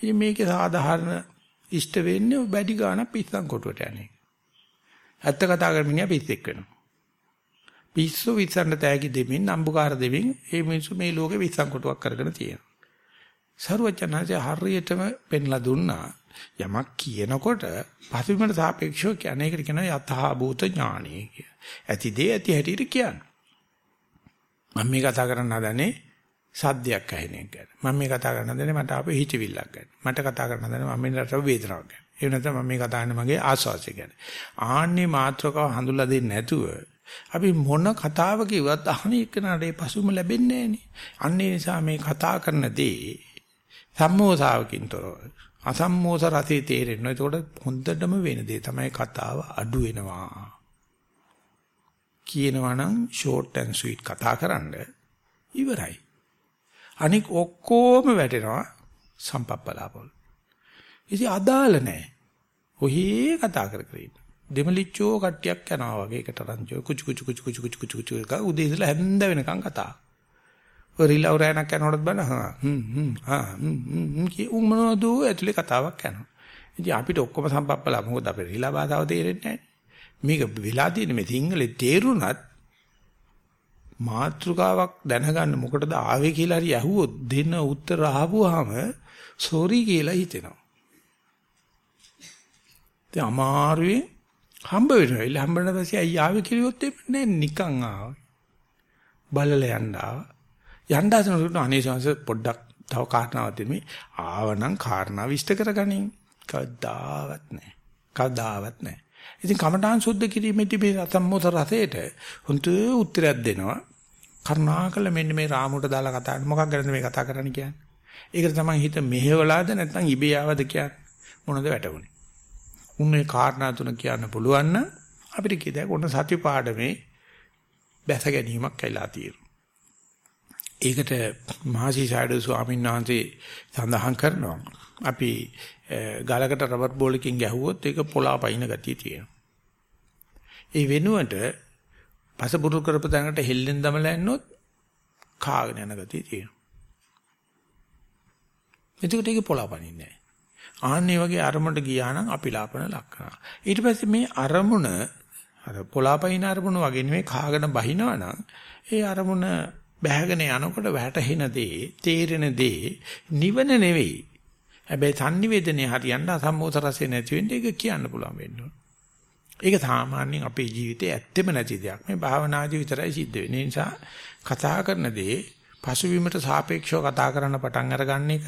ඉතින් මේකේ සාධාරණ ඉෂ්ට වෙන්නේ බැඩි ගාන පිස්සන් කොටුවට යන්නේ ඇත්ත කතා කරමින් මිනිහා පිස්සෙක් වෙනවා පිස්සු විසන්න තෑගි දෙමින් නම්බුකාර දෙමින් මේ මිනිස්සු මේ ලෝකේ විසන් කොටුවක් කරගෙන තියෙනවා සරුවචනාංශය හරියටම පෙන්ලා දුන්නා යමක් කියනකොට පසුබිමට සාපේක්ෂව කියන එකට කියනවා යථා භූත ඥානය කිය. ඇති දේ ඇති හැටියට කියන්නේ. මම මේ කතා කරන්න හදනේ සද්දයක් ඇහෙන එක ගැන. මම මේ කතා කරන්න හදනේ මට ආපු හිතවිල්ලක් ගැන. මට කතා කරන්න හදනේ මම මේ රට වේදනාවක් ගැන. ඒ නැත්නම් මම මේ කතා කරන්නේ මගේ ආස්වාසය ගැන. ආන්නේ මාත්‍රකාව හඳුල්ලා දෙන්නේ නැතුව අපි මොන කතාව කිව්වත් අහන එකනට ඒ පසුම ලැබෙන්නේ නැහනේ. අන්න ඒ නිසා මේ කතා කරන දේ සම්මෝසාවකින් තොරව අසම්මෝස රසයේ තේරෙනවා. ඒකට හොඳටම වෙන දේ තමයි කතාව අඩු වෙනවා. කියනවා නම් short and sweet කතා කරන්න ඉවරයි. අනික ඔක්කොම වැටෙනවා සම්පප්පලාපවල. ඉතින් අදාළ නැහැ. ඔහේ කතා කර කර ඉන්න. දෙමලිච්චෝ කට්ටියක් යනවා වගේ එකට රංජෝ කුචු කුචු කුචු කුචු කුචු කුචු කුචු එක උදේ ඉඳලා හැන්ද වෙනකන් කතා. ඔය රිලව් රෑනක් යනකොටත් බලන්න හා හ්ම් හ්ම් ආ හ්ම් හ්ම් කී උන් මොනවද ඇතුලේ කතාවක් යනවා. ඉතින් අපිට ඔක්කොම සම්පප්පලා මොකද අපේ රිලා භාෂාව තේරෙන්නේ නැහැ. මේක වෙලා තියෙන මේ සිංහලේ තේරුණත් මාත්‍රකාවක් දැනගන්න මොකටද ආවේ කියලා හරි ඇහුවොත් දෙන උත්තර ආවම සෝරි කියලා හිතෙනවා. ඒ අමාරුවේ හම්බ වෙනවා. ඉල හම්බෙන්න පස්සේ අයියා ආවේ කිව්වොත් එන්නේ නිකන් ආවා. බලලා යන්න ආවා. යන්න හදනකොට අනේ සංස පොඩ්ඩක් තව කාරණාවක් දෙමි. ආවනම් කාරණා විශ්ත කරගනින්. කවදාවත් නැහැ. කවදාවත් නැහැ. ඉතින් කමඨාන් සුද්ධ කිරීමේදී මේ සම්මෝත රසයට හුන්ට උත්තරයක් දෙනවා. කරුණාකර මෙන්න මේ රාමුවට දාලා කතා කරන මොකක් ගැනද මේ කතා කරන්න කියන්නේ. ඒකට තමයි හිත මෙහෙवलाද නැත්නම් ඉබේ ආවද කියන්නේ. මොනද වැටුනේ. උන්නේ කාරණා තුන කියන්න පුළුවන් නම් අපිට කියදා කොන සත්‍ය පාඩමේ බැස ගැනීමක් කියලා තියෙනවා. ඒකට මහසි සාඩු ස්වාමීන් වහන්සේ සඳහන් කරනවා. අපි ගලකට රබර් බෝලකින් ගැහුවොත් ඒක පොළාපයින් ගතිය තියෙනවා. ඒ වෙනුවට පසපුරු කරපු තැනකට හෙල්ලෙන් දමලා යනොත් කාගෙන යන ගතිය තියෙනවා. එතකොට ඒක පොළාපනින්නේ නැහැ. ආන්නේ වගේ අරමුණට ගියා නම් අපිලාපන ලක්කන. ඊට පස්සේ මේ අරමුණ අර පොළාපයින් අරමුණ වගේ නෙමෙයි කාගෙන බහිනවා නම් ඒ අරමුණ බැහැගෙන යනකොට වැටහෙන දේ, තේරෙන දේ නිවන නෙවෙයි. හැබැයි sannivedanaye හරියන්න අසම්මෝස රසය නැති වෙන්න ඒක කියන්න පුළුවන් වෙන්න ඕන. ඒක සාමාන්‍යයෙන් අපේ ජීවිතේ ඇත්තෙම නැති දෙයක්. මේ භාවනාදී විතරයි සිද්ධ වෙන්නේ. ඒ නිසා කතා කරන දේ පසුබිමට සාපේක්ෂව කතා කරන්න පටන් අරගන්න එක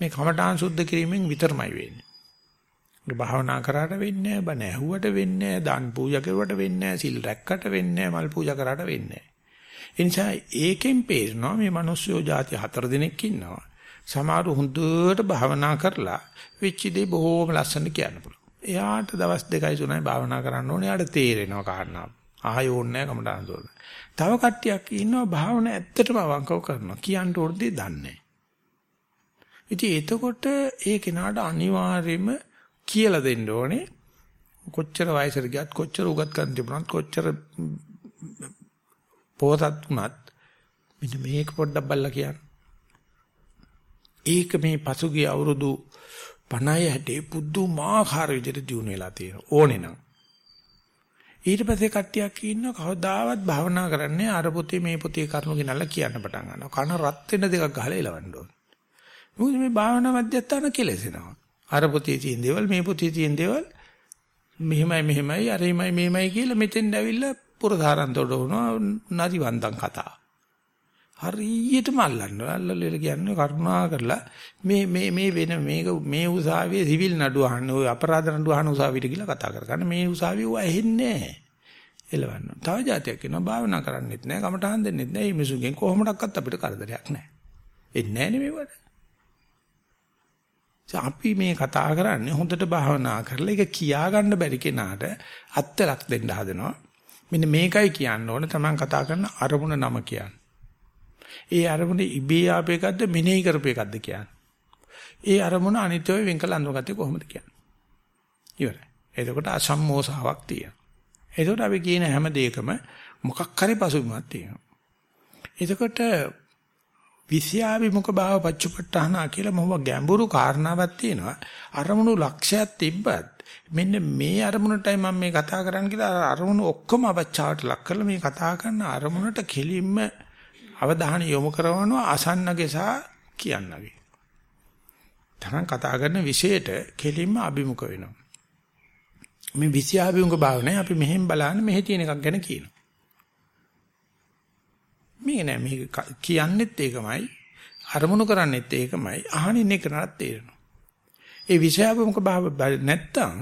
මේ කමඨාන් සුද්ධ කිරීමෙන් විතරමයි වෙන්නේ. ඒ භාවනා කරාට වෙන්නේ නැහැ, බණ ඇහුවට වෙන්නේ නැහැ, දාන් පූජා කරුවට වෙන්නේ නැහැ, සිල් රැක්කට වෙන්නේ නැහැ, මල් පූජා කරාට වෙන්නේ නැහැ. ඒ නිසා ඒකෙන් පේනවා මේ මිනිස්සුયો જાති හතර දෙනෙක් ඉන්නවා. සමහරු හොඳට භාවනා කරලා වෙච්ච දේ බොහෝම ලස්සනට කියන්න පුළුවන්. එයාට දවස් දෙකයි තුනයි භාවනා කරන්න ඕනේ. එයාට තේරෙනවා කාරණා. ආයෙ ඕනේ නැහැ කමටහන් දෝන. තව කට්ටියක් ඉන්නවා භාවනා ඇත්තටම අවංකව කරනවා. කියන්න ඕනේ දන්නේ ඉතින් එතකොට ඒ කෙනාට අනිවාර්යයෙන්ම කියලා දෙන්න ඕනේ. කොච්චර වයසට ගියත් කොච්චර උගත්කම් තිබුණත් කොච්චර පොතත් උනත් මෙන්න මේක පොඩ්ඩක් බලලා කියන්න. ඒක මේ පසුගිය අවුරුදු 50 60 පුදුමාකාර විදිහට දිනු වෙලා තියෙනවා ඕනේ නම් ඊට පස්සේ කට්ටියක් ඉන්න කවදාවත් භාවනා කරන්නේ අර පොතේ මේ පොතේ කරුණු ගෙනල්ලා කියන්න පටන් ගන්නවා. කන රත් වෙන දෙකක් ගහලා එලවන්න ඕන. මොකද මේ භාවනා මධ්‍යස්ථාන කෙලෙසෙනවා. අර පොතේ තියෙන දේවල් මේ පොතේ තියෙන දේවල් මෙහෙමයි මෙහෙමයි අරෙමයි මෙහෙමයි කියලා මෙතෙන් ඇවිල්ලා පුරසාරන්තොඩ වුණා නරිවන්තම් කතා. හරියටම අල්ලන්න. අල්ලලා කියන්නේ කරුණා කරලා මේ මේ මේ වෙන මේක මේ උසාවියේ සිවිල් නඩුව අහන්න ඔය අපරාධ නඩුව අහන උසාවියට ගිහලා කතා කරගන්න. මේ උසාවිය ඌ ඇහෙන්නේ නැහැ. එලවන්න. තව જાතියක් ඉන්නවා භාවනා කරන්නෙත් නැහැ, කමටහන් දෙන්නෙත් නැහැ. මේ මිසුගෙන් කොහොමඩක්වත් අපිට කරදරයක් නැහැ. එන්නේ නැහැ මේවට. අපි මේ කතා කරන්නේ හොඳට භාවනා කරලා ඒක කියා ගන්න බැරි කෙනාට අත්තරක් දෙන්න හදනවා. මෙන්න මේකයි කියන්න ඕන තමන් කතා කරන අරමුණ නම කියන්නේ. ඒ අරමුණ ඉබේ ආපු එකක්ද මෙනෙහි කරපු එකක්ද කියන්නේ. ඒ අරමුණ අනිත්‍යව වෙන් කළ අඳුරගත්තේ කොහොමද කියන්නේ. ඉවරයි. එතකොට අසම්මෝසාවක් තියෙනවා. එතකොට අපි කියන හැම දෙයකම මොකක් හරි පසුබිමක් තියෙනවා. එතකොට විෂයාවිමුඛ භාව පච්චපට්ඨානා කියලා මොහොම ගැඹුරු කාරණාවක් තියෙනවා. අරමුණු ලක්ෂයක් තිබ්බත් මෙන්න මේ අරමුණටයි මම මේ කතා කරන්න කියලා අරමුණු ඔක්කොම අවචාවට ලක් කරලා මේ කතා කරන අරමුණට කෙලින්ම අවධානය යොමු කරනවා අසන්නගේ සහ කියන්නගේ. තමන් කතා කරන විෂයට කෙලින්ම අභිමුඛ වෙනවා. මේ විෂයාභිමුඛ භාවනාව අපි මෙහෙන් බලන්න මෙහෙ තියෙන එකක් ගැන කියනවා. මේක නෑ මේක කියන්නෙත් ඒකමයි අරමුණු කරන්නෙත් ඒකමයි අහනින් එක නරත් තේරෙනවා. ඒ විෂයාභිමුඛ භාව නැත්තම්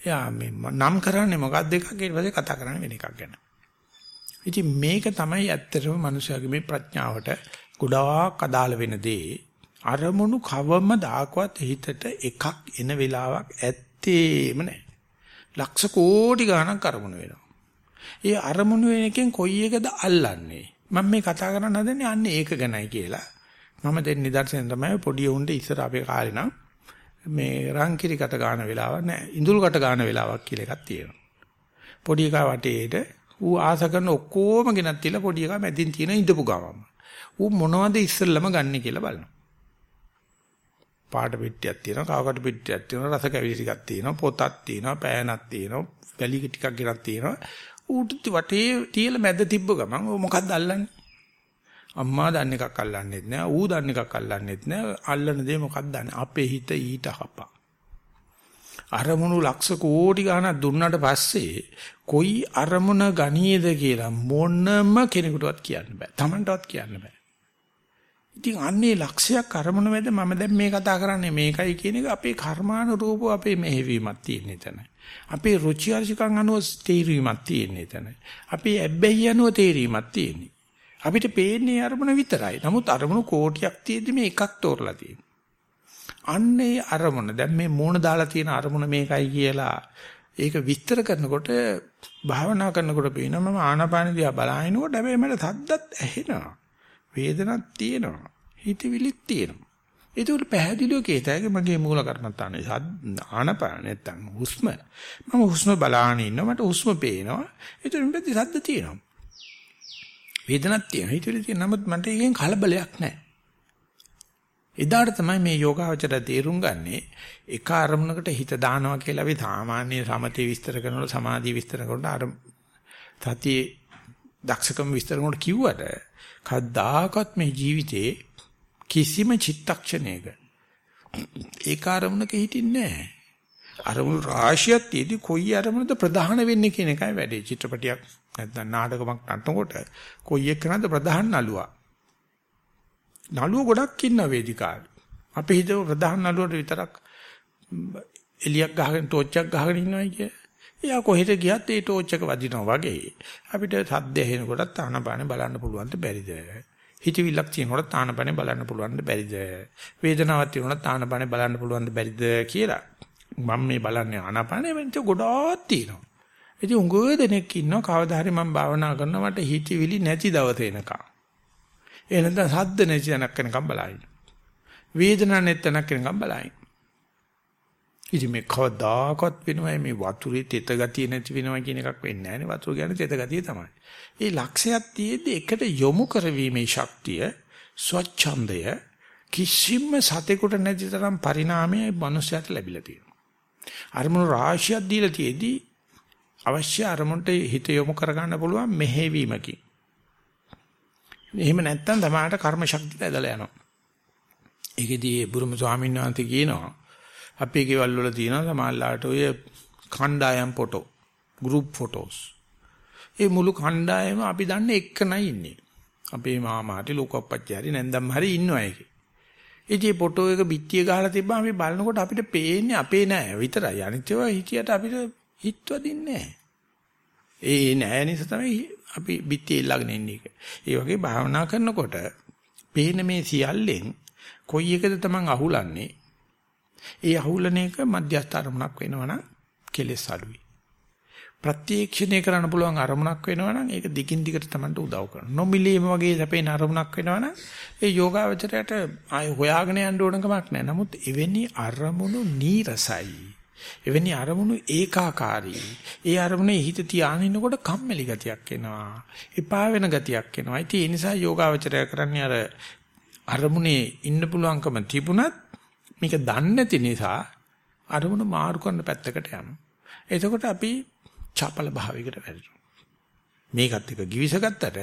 එයා මේ නම් කරන්නේ මොකක්ද එකක් ඊට පස්සේ කතා කරන්නේ වෙන එකක් ගැන. ඉතින් මේක තමයි ඇත්තටම මනුෂයාගේ මේ ප්‍රඥාවට ගොඩාක් අදාළ වෙන දේ. අරමුණු කවම දාකවත් හිතට එකක් එන වෙලාවක් ඇත්තේම නැහැ. ලක්ෂ කෝටි ගණන් අරමුණු වෙනවා. ඒ අරමුණු වෙන එකෙන් කොයි එකද අල්ලන්නේ? මම මේ කතා කරන්න හදන්නේ අන්න ඒක ගැනයි කියලා. මම දෙන්න නිදර්ශන තමයි පොඩි උන්ට ඉස්සර අපේ කාලේ නම් මේ රංකිරිකට ගන්න වෙලාවක් නැහැ. ඉඳුල්කට ගන්න වෙලාවක් කියලා එකක් තියෙනවා. පොඩි එකා වටේට ඌ ආස කරන ඔක්කොම ගෙනත් තියලා පොඩි එකා මැදින් තියෙන ඉඳපු ගමම. ඌ මොනවද ඉස්සෙල්ලම ගන්න කියලා බලනවා. පාට පෙට්ටියක් තියෙනවා, කවකට පෙට්ටියක් තියෙනවා, රස කැවිලි ටිකක් තියෙනවා, පොතක් තියෙනවා, පෑනක් තියෙනවා, වැලි ටිකක් ගෙනත් තියෙනවා. ඌට වටේ තියලා මැද තිබ්බ ගමන් ඌ මොකද්ද අල්ලන්නේ? අම්මා දන්න එකක් අල්ලන්නෙත් නෑ, ඌ දන්න එකක් අල්ලන්නෙත් නෑ. අල්ලන දේ මොකක්ද දන්නේ? අපේ හිත ඊට හපා. අරමුණු ලක්ෂ කෝටි ගණන් දුන්නාට පස්සේ කොයි අරමුණ ගණීද කියලා මොනම කෙනෙකුටවත් කියන්න බෑ. Tamanටවත් කියන්න බෑ. ඉතින් අන්නේ ලක්ෂයක් අරමුණ මැද මම දැන් මේ කතා කරන්නේ මේකයි කියන එක අපේ කර්මානුරූපව අපේ මෙහෙවීමක් තියෙන එතන. අපේ රුචි අරුචිකම් අනුව තේරීමක් තියෙන එතන. අපේ ඇබ්බැහි අනුව තේරීමක් තියෙන්නේ. අපිට පේන්නේ අරමුණ විතරයි. නමුත් අරමුණු කෝටියක් තියෙද්දි මේ එකක් තෝරලා තියෙනවා. අන්නේ අරමුණ. දැන් මේ මූණ දාලා තියෙන අරමුණ මේකයි කියලා ඒක විස්තර කරනකොට භාවනා කරනකොට පේනවා මම ආනාපාන දිහා බලනකොට හැබැයි මට සද්දත් ඇහෙනවා. වේදනක් තියෙනවා. හිතවිලිත් තියෙනවා. ඒක උඩ පැහැදිලිව කේතයගේ මගේ මූල කර්මත්තානේ ආනාපාන නැත්තම් හුස්ම. මම හුස්ම බලාගෙන ඉන්නවා මට හුස්ම පේනවා. ඒක උඩ සද්ද තියෙනවා. වේදනක් තියෙනවා. හිතවිලි තියෙනවා. නමුත් මට ඒකෙන් කලබලයක් නැහැ. එදාට තමයි මේ යෝගාවචර තේරුම් ගන්නේ එක අරමුණකට හිත දානවා කියලා අපි සාමාන්‍ය සමතේ විස්තර කරනකොට සමාධිය විස්තර කරනකොට අර සතියේ දක්ෂකම විස්තර කරනකොට කිව්වට කවදාකවත් මේ ජීවිතේ කිසිම චිත්තක්ෂණයක ඒක අරමුණක හිටින්නේ නැහැ. අරමුණු රාශියක් තියදී කොයි අරමුණද ප්‍රධාන වෙන්නේ කියන එකයි වැඩේ. චිත්‍රපටියක් නැත්නම් නාටකමක් නටනකොට කොයි එක්කනද ප්‍රධාන නළුවා. නළුව ගොඩක් ඉන්න වේදිකාවේ. අපි හිතුව ප්‍රධාන නළුවට විතරක් එලියක් ගහගෙන ටෝච් එකක් ගහගෙන ඉන්නවයි කිය. එයා කොහෙට ගියත් ඒ ටෝච් එක වදිනවා වගේ. අපිට සද්ද ඇහෙනකොටත් ආනපානේ බලන්න පුළුවන් ද බැරිද? හිතවිල්ලක් තියෙනකොට ආනපානේ බලන්න පුළුවන් ද බැරිද? වේදනාවක් තියෙනකොට ආනපානේ බලන්න පුළුවන් ද බැරිද කියලා. මම මේ බලන්නේ ආනපානේ වෙන්ට ගොඩාක් තියෙනවා. ඉතින් උංගෝ දෙනෙක් ඉන්නවා කවදා හරි මම භාවනා කරනවා මට හිතවිලි නැති දවස එනකම්. ඒ නැත්නම් සද්ද නැති තැනක් වෙනකම් බලائیں. වේදනාවක් නැති තැනක් වෙනකම් බලائیں. ඉතින් මේ කවදාකවත් වෙනවයි මේ වතුරේ තෙත ගතිය නැති වෙනවා කියන එකක් වෙන්නේ නැහැ නේ වතුර කියන්නේ තෙත ගතිය තමයි. ඒ ලක්ෂයක් තියේදී එකට යොමු කරවීමේ ශක්තිය ස්වච්ඡන්දය කිසිම සතෙකුට නැති තරම් පරිණාමය මනුස්සයාට ලැබිලා තියෙනවා. අරමුණු රාශියක් දීලා තියේදී අවශ්‍ය අරමුණට හිත යොමු කරගන්න පුළුවන් මෙහෙවීමකින්. එහෙම නැත්නම් තමාට කර්ම ශක්තිය ඇදලා යනවා. ඒකෙදී බුරුම ස්වාමීන් වහන්සේ කියනවා අපේ ගෙවල් වල තියෙනවා සමහරලාට ඔය කණ්ඩායම් ෆොටෝ group photos. ඒ මුළු කණ්ඩායම අපි දන්නේ එක්කනයි ඉන්නේ. අපේ මාමා හරි ලෝකප්පච්චි හරි නැන්දම් හරි ඉන්නවා ඒකේ. ඉතින් ෆොටෝ එක පිටිය ගහලා තිබ්බම අපි බලනකොට අපිට පේන්නේ අපේ නෑ විතරයි. අනිත් ඒවා හිතියට අපිට හිටවදින්නේ නෑ. ඒ නෑ නිසා තමයි අපි පිටිය ඊළඟන ඉන්නේ. ඒ වගේ භාවනා කරනකොට පේන මේ සියල්ලෙන් කොයි එකද තමන් අහුලන්නේ? ඒ අහුලන එක මධ්‍යස්ථ අරමුණක් වෙනවනම් කෙලෙස් අඩුයි. ප්‍රත්‍යක්ෂණය කරන්න පුළුවන් අරමුණක් වෙනවනම් ඒක දිගින් දිගට Tamanට උදව් කරනවා. නොමිලීම වගේ සැපේන අරමුණක් වෙනවනම් ඒ යෝගාවචරයට ආය හොයාගෙන යන්න ඕන කමක් නැහැ. නමුත් එවැනි අරමුණු නීරසයි. එවැනි අරමුණු ඒකාකාරී. ඒ අරමුණේ හිත තියාගෙන ඉන්නකොට කම්මැලි ගතියක් එනවා. එපා වෙන ගතියක් එනවා. ඉතින් ඒ නිසා යෝගාවචරය කරන්නේ අර අරමුණේ ඉන්න පුළුවන්කම තිබුණත් මේක දන්නේ නැති නිසා අරමුණ මාරු කරන පැත්තකට යනවා. එතකොට අපි චපල භාවයකට වැටෙනවා. මේකත් එක givis ගත්තට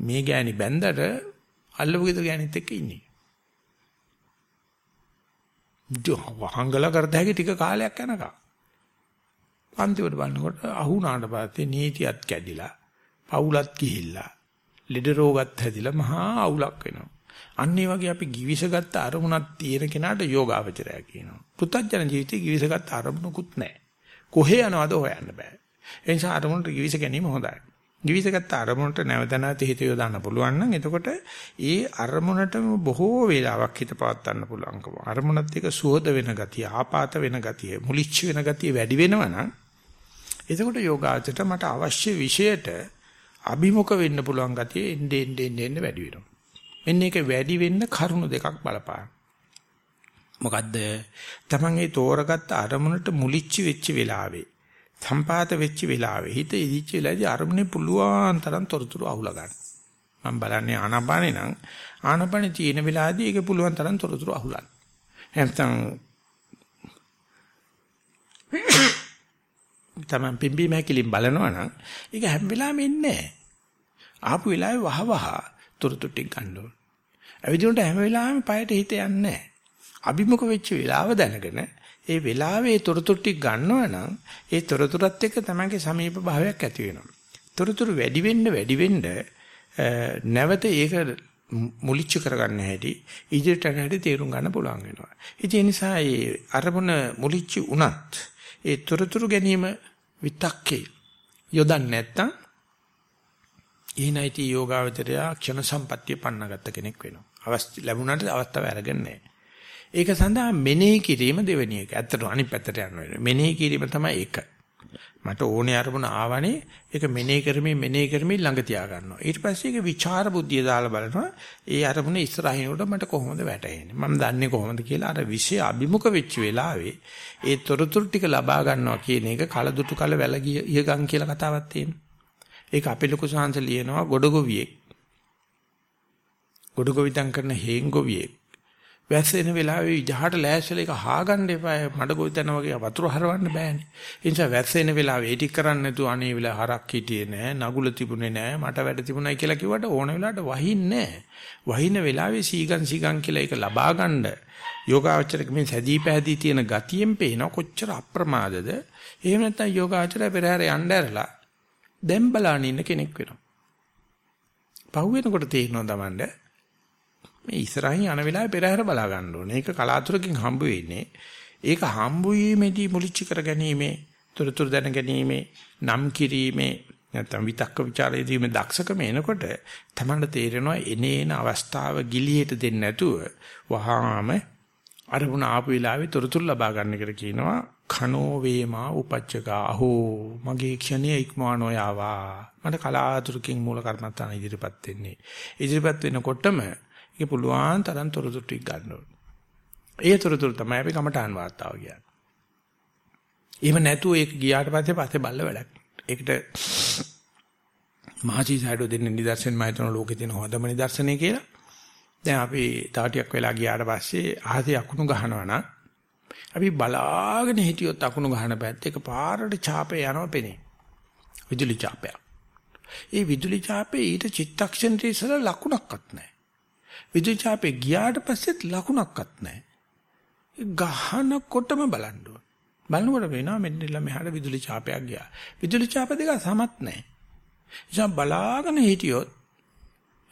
මේ ගෑණි බැන්දට අල්ලපු ගෙදර ගෑණිත් එක්ක ඉන්නේ. වහංගල කරත හැකි ටික කාලයක් යනකම්. අන්තිමට බලනකොට අහුණාට පස්සේ නීතියත් කැඩිලා, පවුලත් ගිහිල්ලා, ලෙඩ රෝගත් හැදිලා මහා අවුලක් වෙනවා. අන්න ඒ වගේ අපි givisගත් අරමුණක් තියෙන කෙනාට යෝගාවචරය කියනවා. පුත්තජන ජීවිතේ givisගත් අරමුණකුත් නැහැ. කොහේ යනවද හොයන්න බෑ. ඒ නිසා අරමුණට givis ගැනීම හොඳයි. Givisගත් අරමුණට නැවත නැවත හිත යොදන්න පුළුවන් නම් එතකොට ඒ අරමුණටම බොහෝ වේලාවක් හිත පවත්වන්න පුළුවන්කම. අරමුණත් එක්ක සුවද වෙන ගතිය, ආපాత වෙන ගතිය, මුලිච්ච වෙන ගතිය වැඩි වෙනවා නම් එතකොට යෝගාචරයට මට අවශ්‍ය විෂයට අභිමුඛ වෙන්න පුළුවන් ගතිය එන්නේ එන්නේ එන්නේ වැඩි වෙනවා. මෙන්න ඒක වැඩි වෙන්න කරුණු දෙකක් බලපාන. මොකද්ද? Taman ඒ තෝරගත්ත අරමුණට මුලිච්ච වෙච්ච වෙලාවේ, සම්පාත වෙච්ච වෙලාවේ හිත ඉදිච්ච වෙලාවේදී අරමුණේ පුළුවන් තරම් තොරතුරු අහුලා ගන්න. මම බලන්නේ ආනාපානේ නම් ආනාපානේ තියෙන වෙලාවේදී ඒක පුළුවන් තරම් තොරතුරු අහුලන්න. නැත්නම් තමන් පිම්බි මහැකිලින් බලනවා නම් ඒක හැම වෙලාවෙම එන්නේ නැහැ. ආපු වෙලාවේ වහ වහ තොරතුරු ටික ගන්න ඕන. ඇවිදිනකොට හැම වෙලාවෙම පයට හිත යන්නේ නැහැ. අභිමුඛ වෙච්ච වෙලාව දැනගෙන ඒ වෙලාවේ තොරතුරු ටික ගන්නවා නම් ඒ තොරතුරත් එක්ක තමන්ගේ සමීප භාවයක් ඇති වෙනවා. තොරතුරු වැඩි වෙන්න වැඩි වෙන්න නැවත ඒක මුලිච්ච කරගන්න හැටි ඉදිරියට යන හැටි තේරුම් ගන්න පුළුවන් වෙනවා. ඉතින් ඒ නිසා ඒ අරමුණ මුලිච්ච උනත් ඒ තොරතුරු ගැනීම විතක්කේ යොදන්නේ නැත්තම් ඊනයිති යෝගාවචරය ක්ෂණ සම්පත්තිය පන්නගත්ත කෙනෙක් වෙනවා. අවස්ථ ලැබුණාට අවස්ථාව අරගෙන නැහැ. ඒක සඳහා මෙනෙහි කිරීම දෙවෙනි එක. ඇත්තට අනිත් පැත්තට යන්න වෙනවා. මෙනෙහි කිරීම තමයි එක. මට ඕනේ අරමුණ ආවනේ ඒක මෙනෙහි කරමින් මෙනෙහි කරමින් ළඟ තියා ගන්නවා. ඊට පස්සේ ඒක විචාර බුද්ධිය දාලා බලනවා. ඒ අරමුණ ඉස්සරහිනට මට කොහොමද වැටෙන්නේ? මම දන්නේ කොහොමද කියලා අර විෂය අභිමුඛ වෙච්ච වෙලාවේ ඒ තොරතුරු ටික ලබා ගන්නවා කියන එක කලදුටු කල වැලගිය ඉයගම් කියලා කතාවක් තියෙනවා. ඒක අපේ ලොකු සාංශ ලියනවා ගොඩගොවියෙක්. ගොඩගොවිතං කරන හේංගොවියෙක්. වැස්ස එන වෙලාවේ විජහට ලෑස්තිලා ඒක හාගන්න එපා. මඩ ගොවිතැන වගේ වතුර හරවන්න බෑනේ. ඒ නිසා වැස්ස එන වෙලාවේ ඒ ටික කරන්නේ නැතුව අනේ වෙලාව හරක් හිටියේ නෑ, නගුල තිබුණේ නෑ, මට වැඩ තිබුණයි කියලා කිව්වට ඕන වෙලාවට වහින්නේ නෑ. වහින වෙලාවේ සීගන් සීගන් කියලා ඒක ලබා ගන්න යෝගාචරක මේ සැදී පැහැදී තියෙන ගතියෙන් පේන කොච්චර අප්‍රමාදද. එහෙම නැත්නම් යෝගාචරය පෙරහැර යන්න ඇරලා දැන් බලන්න ඉන්න කෙනෙක් වෙනවා. පහු වෙනකොට තේරෙනවා Tamande මේ ඉස්සරහින් යන වෙලාවේ පෙරහැර බලා ගන්න ඕනේ. ඒක කලාතුරකින් හම්බ වෙන්නේ. ඒක හම්බ වීමේදී මුලිච්ච කර ගැනීමේ, තුරතුරු දැන ගැනීමේ, නම් කිරීමේ නැත්නම් විතක්ක ਵਿਚාරයේදී මේ දක්ෂකම එනකොට තමන්ට තේරෙනවා එනේන අවස්ථාව ගිලිහෙට දෙන්නේ නැතුව වහාම අරමුණ ආපු වෙලාවේ තොරතුරු ලබා ගන්න එකට කියනවා කනෝ වේමා උපච්චකා අහෝ මගේ ක්ෂණයේ ඉක්මවනෝ යාවා මට කලාතුරකින් මූල කර්මත්තාන ඉදිරිපත් වෙන්නේ ඉදිරිපත් වෙනකොටම ඒක පුළුවන් තරම් තොරතුරු ටික ගන්න ඕනේ. ඒ තොරතුරු තමයි අපි කමටහන් වාර්තාව කියන්නේ. එහෙම නැතුව ඒක ගියාට පස්සේ පස්සේ බල්ල වැඩක්. ඒකට මහචී සයිඩෝ දෙන්න නිදර්ශන මම හිතන ලෝකේ තියෙන හොඳම නිදර්ශනය කියලා. දැන් අපි තව ටිකක් වෙලා ගියාට පස්සේ ආහසේ අකුණු ගහනවා නම් අපි බලාගෙන හිටියොත් අකුණු ගහන පැත්ත එක පාරට ඡාපේ යනවා පෙනේ. විදුලි ඡාපයක්. ඒ විදුලි ඡාපේ ඊට චිත්තක්ෂණයට ඉස්සලා ලකුණක්වත් නැහැ. විදුලි ඡාපේ ගියාට පස්සෙත් ලකුණක්වත් නැහැ. ගහනකොටම බලන්න ඕන. බලනකොට වෙනවා මෙන්න මෙහාට විදුලි ඡාපයක් ගියා. විදුලි ඡාප දෙක සමත් නැහැ. එයා බලාගෙන හිටියොත්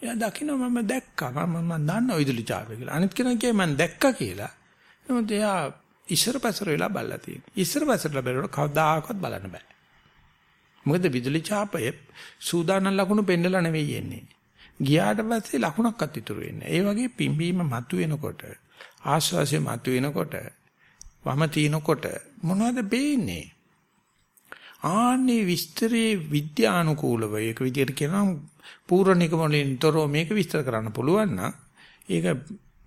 එයා දකින්න මම දැක්කා මම මම දන්නවා විදුලි ඡාපය කියලා. අනිත් කෙනා කියේ මම දැක්කා කියලා. නමුත් එයා ඉස්සර පස්සර වෙලා බලලා තියෙනවා. ඉස්සර පස්සරලා බලනකොට කවදාකවත් බලන්න බෑ. මොකද විදුලි ඡාපය සූදානම් ලකුණු පෙන්නලා නෙවෙයි එන්නේ. ගියාට පස්සේ ලකුණක්වත් ඉතුරු වෙන්නේ. ඒ වගේ පිම්බීම මතුවෙනකොට ආශ්වාසය මතුවෙනකොට වම තිනකොට මොනවද පේන්නේ? ආන්නේ විස්තරේ විද්‍යානුකූලව ඒක විදිහට කියනවා පූර්ව නිගමනයෙන්තරෝ මේක විස්තර කරන්න පුළුවන් නම් ඒක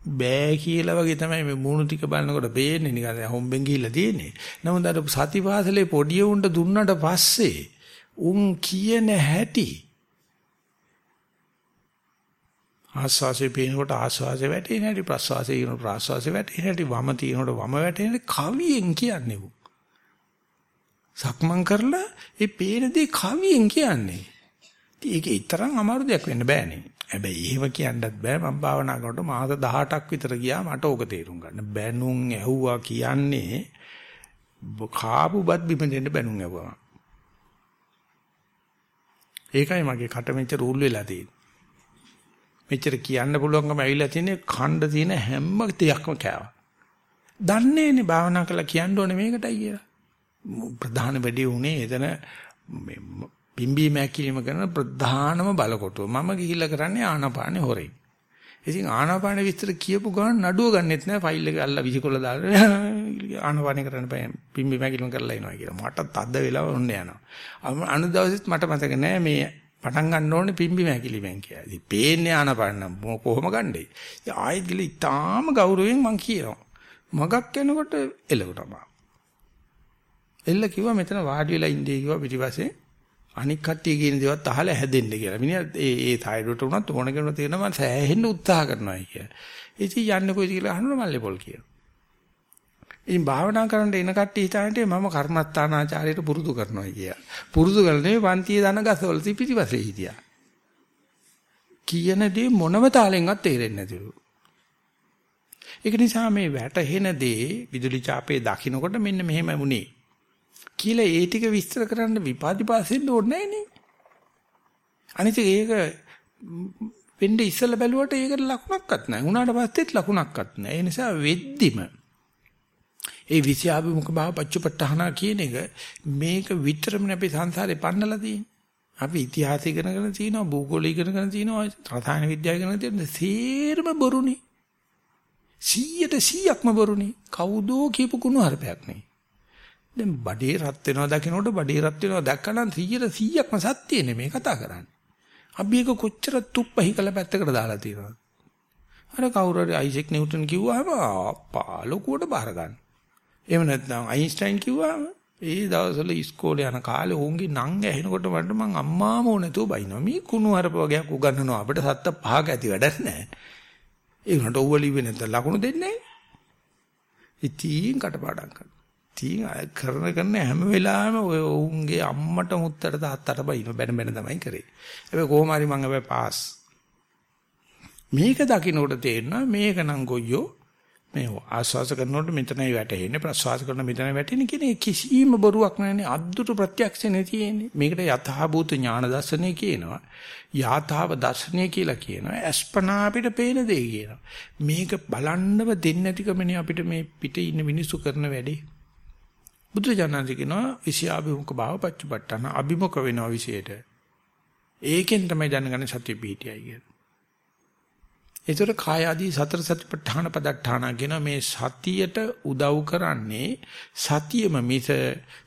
බෑ කියලා වගේ තමයි මේ මූණු ටික බලනකොට පේන්නේ නිකන් හොම්බෙන් ගිහිල්ලා තියෙන්නේ. නමුත් අර සතිපාසලේ පොඩි උන්ට දුන්නට පස්සේ උන් කියන හැටි ආස්වාසේ පේනකොට ආස්වාසේ වැටෙන හැටි ප්‍රස්වාසේ කියන ප්‍රස්වාසේ වැටෙන හැටි වම තියෙනකොට වම වැටෙන හැටි කවියෙන් කියන්නේ උ. සක්මන් කරලා ඒ පේන දේ කවියෙන් කියන්නේ. ඒක ඊතරම් අමාරු දෙයක් වෙන්න බෑනේ. හැබැයි එහෙම කියන්නත් බෑ මම භාවනා කරනකොට මාස 18ක් විතර ගියා මට ඕක තේරුම් ගන්න. බැනුම් ඇහුවා කියන්නේ කාපු බත් බිම දෙන්න බැනුම් ඇහුවා. ඒකයි මගේ කට මෙච්චර උල් වෙලා තියෙන්නේ. මෙච්චර කියන්න පුළුවන්කම ඇවිල්ලා තියෙන්නේ ඛණ්ඩ තියෙන හැම දෙයක්ම කෑවා. දන්නේ නේ භාවනා කරලා කියන්න ඕනේ මේකටයි කියලා. ප්‍රධාන වැඩේ උනේ එතන පිම්බී මැකිලිම කරන ප්‍රධානම බලකොටුව. මම ගිහිල්ලා කරන්නේ ආනාපානෙ හොරේ. ඉතින් ආනාපාන විස්තර කියපු ගමන් නඩුව ගන්නෙත් නෑ ෆයිල් එක අල්ල විසිකොල්ල දාලා ආනාපානෙ කරන්න බෑ පිම්බි මැකිලිම කරලා එනවා කියලා. මට තද්ද වෙලා ඔන්න යනවා. අනු දවසෙත් මට මතක නෑ මේ පටන් ගන්න ඕනේ පිම්බි මැකිලිමෙන් කියලා. ඉතින් පේන්නේ ආනාපාන නම් කොහොම ගන්නේ? ඉතින් ආයෙත් ගිහලා ඉතාලම ගෞරවයෙන් මං කියනවා. මගක් යනකොට එළවුණා. එල්ල කිව්වා මෙතන වාඩි වෙලා ඉන්නේ කිව්වා පිටිපස්සේ අනික් කට්ටිය කියන දේවත් අහලා හැදෙන්න කියලා. මිනිහා ඒ ඒ තයිඩොට උනත් ඕන කෙනෙකුට තේරෙනවා මම සෑහෙන්න උත්සාහ කරනවා කියලා. ඉතින් යන්නේ කොයිද කියලා අහනවා මල්ලේ පොල් කියලා. ඉතින් භාවනා කරන්න එන කට්ටිය හිතන්නේ මම කර්මස්ථානාචාරයට පුරුදු කරනවා කියලා. පුරුදු කරන්නේ පන්තියේ දන ගසවල පිටිපස්සේ හිටියා. කියන දේ මොනම තාලෙන්වත් තේරෙන්නේ නැතිලු. ඒක නිසා මේ වැටහෙන දේ විදුලි චාපේ දකින්නකොට මෙන්න මෙහෙම වුණේ. කියලා ඒ ටික විස්තර කරන්න විපාදිපාසෙන්න ඕනේ නෑනේ. අනිත් ඒක වෙන්නේ ඉස්සෙල්ලා බැලුවට ඒකට ලකුණක්වත් නැහැ. උනාට පස්සෙත් ලකුණක්වත් නැහැ. ඒ නිසා වෙද්දිම ඒ විෂයාභිමුඛ භාව පච්චපට්ඨහනා කියන එක මේක විතරමනේ අපි සංසාරේ පන්නලා තියෙන්නේ. අපි ඉතිහාසය ඉගෙනගෙන තිනවා, භූගෝලය ඉගෙනගෙන තිනවා, රසායන විද්‍යාව ඉගෙනගෙන තියෙන සේරම බොරුනේ. 100ට 100ක්ම බොරුනේ. කවුදෝ කියපු කුණු හරපයක් නෙවෙයි. දැන් බඩේ රත් වෙනවා දකින්නකොට බඩේ රත් වෙනවා දැක්කනම් 100ට 100ක්ම සත්‍ය නෙමේ කතා කරන්නේ. අපි එක කොච්චර තුප්පහි කළ පැත්තකට දාලා තියෙනවද? අර කවුරු හරි අයිසෙක් නිව්ටන් කිව්වහම අප්පා ලොකුවට බාර ගන්න. එහෙම නැත්නම් අයින්ස්ටයින් කිව්වහම ඒ දවස්වල ඉස්කෝලේ යන කාලේ උන්ගේ නංග ඇහෙනකොට මට මං අම්මාම ඕනැතුව බයිනවා. මේ කුණු හරප වගේක් උගන්වනවා අපිට සත්ත පහක ඇති වැඩක් නැහැ. ඒ උනට ඕව ලිව්වේ නැත්නම් ලකුණු දෙන්නේ නැහැ. ඉතින් කටපාඩම් කරනවා. ඉතින් කරන කරන හැම වෙලාවෙම ඔය උන්ගේ අම්මට මුත්තට තාත්තට බයින බැන බැන තමයි කරේ. හැබැයි කොහොම හරි මං හැබැයි පාස්. මේක දකින්නකොට තේරෙනවා මේක නම් ගොයියෝ මේ ආස්වාස කරනකොට මෙතනයි වැටෙන්නේ ප්‍රසවාස කරන මෙතනයි වැටෙන්නේ කියන කිසිම බොරුවක් නැහැනේ අද්දුට ප්‍රත්‍යක්ෂනේ තියෙන්නේ. මේකට යථාභූත ඥාන දර්ශනය කියනවා. යථාව දර්ශනය කියලා කියනවා. අස්පනා අපිට පේන දේ කියනවා. මේක බලන්නව දෙන්නේ නැතිකමනේ අපිට මේ පිටේ ඉන්න මිනිස්සු කරන වැඩේ. බුදුජානනාංශ කියනවා විෂයාභිමුඛ භාව පච්චපට්ඨාන අභිමුඛ වෙනවා විශේෂයට. ඒකෙන් තමයි දැනගන්නේ සත්‍ය පිහිටියයි කියන්නේ. ඒතර කාය ආදී සතර සතිපට්ඨාන පදට්ඨාන කියන මේ සතියට උදව් කරන්නේ සතියම මිස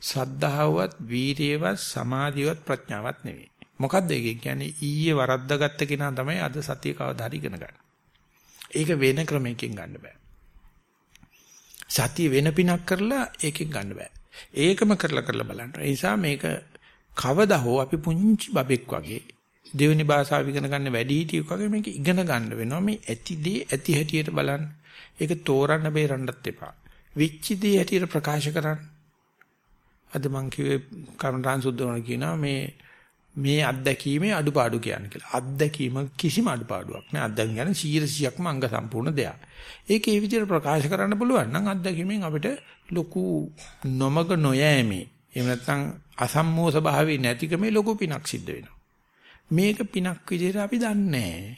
සද්ධාවත් වීරියවත් සමාධියවත් ප්‍රඥාවත් නෙවෙයි. මොකද්ද ඒක කියන්නේ ඊයේ වරද්දාගත්ත කෙනා තමයි අද සතිය කවදා හරි ඉගෙන ගන්න. ඒක වෙන ක්‍රමයකින් ගන්න බෑ. සතිය වෙන පිනක් කරලා ඒකෙන් ගන්න බෑ. ඒකම කරලා කරලා බලන්න. ඒ නිසා මේක කවදා හෝ අපි පුංචි බබෙක් වගේ දෙවෙනි භාෂාව ඉගෙන ගන්න වැඩි හිටියෙක් වගේ මේක ඉගෙන ගන්න වෙනවා. මේ ඇති දේ ඇති හැටියට බලන්න. ඒක තෝරන්න බේරන්නත් එපා. විච්චිදී හැටියට ප්‍රකාශ කරන්න. අද මං කිව්වේ කරුණාන් සුද්ධවන කියනවා මේ මේ අත්දැකීමේ අඩුපාඩු කියන්නේ කියලා. අත්දැකීම කිසිම අඩුපාඩුවක් නෑ. අත්දැකීම කියන්නේ 100%ක්ම අංග සම්පූර්ණ දෙයක්. ඒක ඒ විදිහට ප්‍රකාශ කරන්න පුළුවන් නම් අත්දැකීමෙන් අපිට ලොකු නොමග නොයෑමේ එහෙම නැත්නම් අසම්මෝස භාවයේ නැතිකමේ ලොකු පිනක් සිද්ධ වෙනවා. මේක පිනක් විදිහට අපි දන්නේ නැහැ.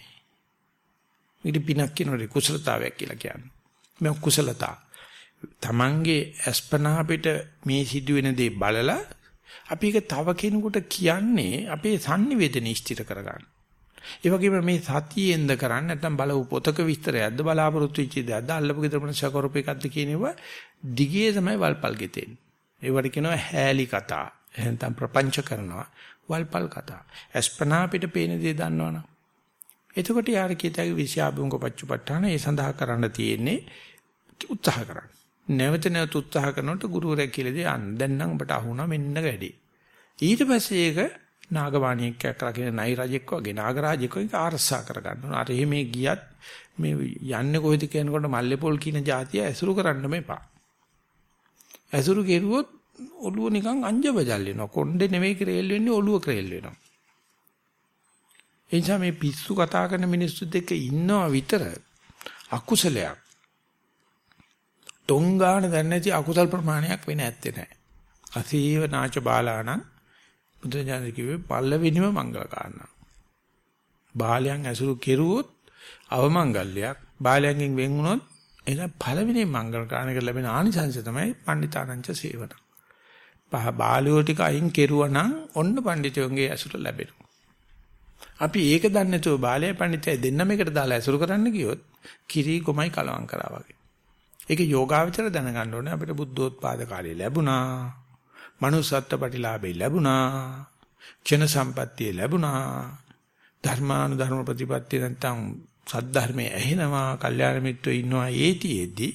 මේක පිනක් කියනකොට කුසලතාවයක් කියලා කියන්නේ. මේ කුසලතා. Tamange අස්පනා පිට මේ සිදුවෙන දේ බලලා අපි ඒක තව කෙනෙකුට කියන්නේ අපේ sannivedana ඉෂ්ටිත කරගන්න. ඒ වගේම මේ සතියෙන්ද කරන්නේ නැත්නම් බලව පොතක විස්තරයක්ද බලාපොරොත්තු වෙච්ච දෙයක්ද අල්ලපු ගෙදර මනස කරපු එකක්ද කියනවා දිගේ තමයි වල්පල් ගෙතෙන්නේ. ඒවට කියනවා හැලි කතා. එහෙනම් ප්‍රපංච කරනවා වල්පල් කතා. අස්පනා පිට පේන දේ දන්නවනම්. එතකොට යාර කීතයි විෂයාභුංග පච්චපට්ඨාන ඒ සඳහා කරන්න තියෙන්නේ උත්සාහ කරන්න. නැවත නැවත උත්සාහ කරනකොට ගුරුවරයා කියලා දෙයි අන්න දැන් නම් ඔබට අහුණා මෙන්න වැඩි. ඊට පස්සේ ඒක නාගවාණියෙක් රකින්න නයි රජෙක් වගේ නාගරාජෙක් වගේ ආරසා කරගන්න ඕන. අර එහෙම ගියත් මේ යන්නේ කොහෙද කියනකොට මල්ලේපොල් කියන જાතිය ඇසුරු කරන්න මේපා. ඇසුරු කෙරුවොත් ඔළුව නිකන් අංජබජල් වෙනවා. කොණ්ඩේ නෙවෙයි ක්‍රේල් වෙන්නේ ඔළුව ක්‍රේල් වෙනවා. එනිසා මේ පිස්සු කතා කරන මිනිස්සු දෙක ඉන්නවා විතර අකුසලයක්. ඩොංගාන දැන නැති අකුසල් ප්‍රමාණයක් වෙන්නේ නැත්තේ නෑ. අසීව නාච බාලාණං බුදුජානක කිව්වේ පල්ලවෙනිම මංගල කාරණා. බාලයන් ඇසුරු කෙරුවොත් අවමංගල්‍යයක් බාලයන්ගෙන් වෙන් වුණොත් එහෙනම් පළවෙනි මංගල කාරණයක ලැබෙන ආනිසංශ තමයි පණ්ඩිතානංච සේවන. පහ බාලයෝ ටික අයින් කෙරුවා නම් ඔන්න පණ්ඩිතයෝගේ ඇසුර ලැබෙනවා. අපි ඒක දන්නේ නැතුව බාලය පණ්ඩිතය දෙන්නම එකට දාලා ඇසුරු කරන්න ගියොත් කිරි කොමයි කලවම් කරා වගේ. ඒක යෝගාවචර දැනගන්න ඕනේ අපිට බුද්ධෝත්පාද කාලේ ලැබුණා. manussත්ත්ව ප්‍රතිලාභේ ලැබුණා. ක්ෂණ සම්පත්තිය ලැබුණා. ධර්මානුධර්ම ප්‍රතිපත්තිය නැත්තම් සද්ධර්මයේ ඇහෙනවා, කල්යාණ මිත්‍රෝ ඉන්නවා ඒතිෙද්දි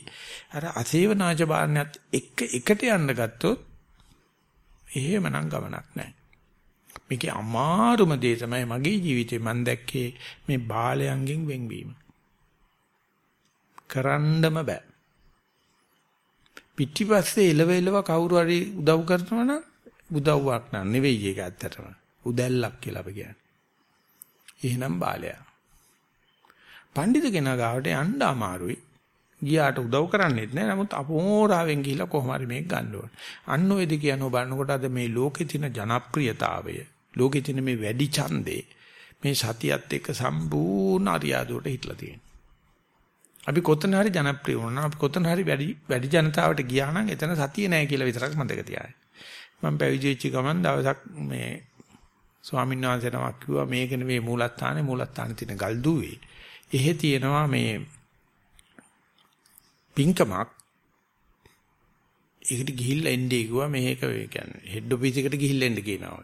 අර අසේවනාජ බාහනයත් එක එකට යන්න ගත්තොත් එහෙමනම් ගමනක් නැහැ. මේකේ අමාරුම දේ තමයි මගේ ජීවිතේ මම දැක්කේ මේ බාලයන්ගෙන් වෙන්වීම. කරන්නම බෑ. පිටිපස්සේ එලව එලව කවුරු හරි උදව් කරනවා නම් උදව්වක් නන් නෙවෙයි ඒක ඇත්තටම. උදැල්ලක් කියලා අපි කියන්නේ. එහෙනම් බාලයා. පඬිතු කෙනා ගාවට යන්න අමාරුයි. ගියාට උදව් කරන්නේත් නැහැ. නමුත් අපෝරාවෙන් ගිහිල්ලා කොහොම හරි මේක ගන්න ඕන. අන්න ඔය දෙක යනවා බලනකොට අද මේ ලෝකේ තියෙන ජනප්‍රියතාවය, ලෝකේ තියෙන මේ වැඩි ඡන්දේ මේ සතියත් එක්ක සම්පූර්ණ අරියාදුවට හිටලා තියෙනවා. අපි කොතන හරි ජනප්‍රිය වුණා අපි කොතන හරි වැඩි වැඩි ජනතාවට ගියා නම් එතන සතිය නැහැ කියලා විතරක් මතක තියාගන්න. මම පැවිදි වෙච්ච ගමන් දවසක් මේ ස්වාමීන් වහන්සේ නමක් කිව්වා මේක නෙවෙයි මූලස්ථානේ මූලස්ථානේ තියෙන ගල්දුවේ. එහෙ තියෙනවා මේ පින්කමක් ඒකට ගිහිල්ලා එන්නේ කිව්වා මේක කියන්නේ හෙඩ් ඔෆිස් එකට ගිහිල්ලා එන්න කියනවා.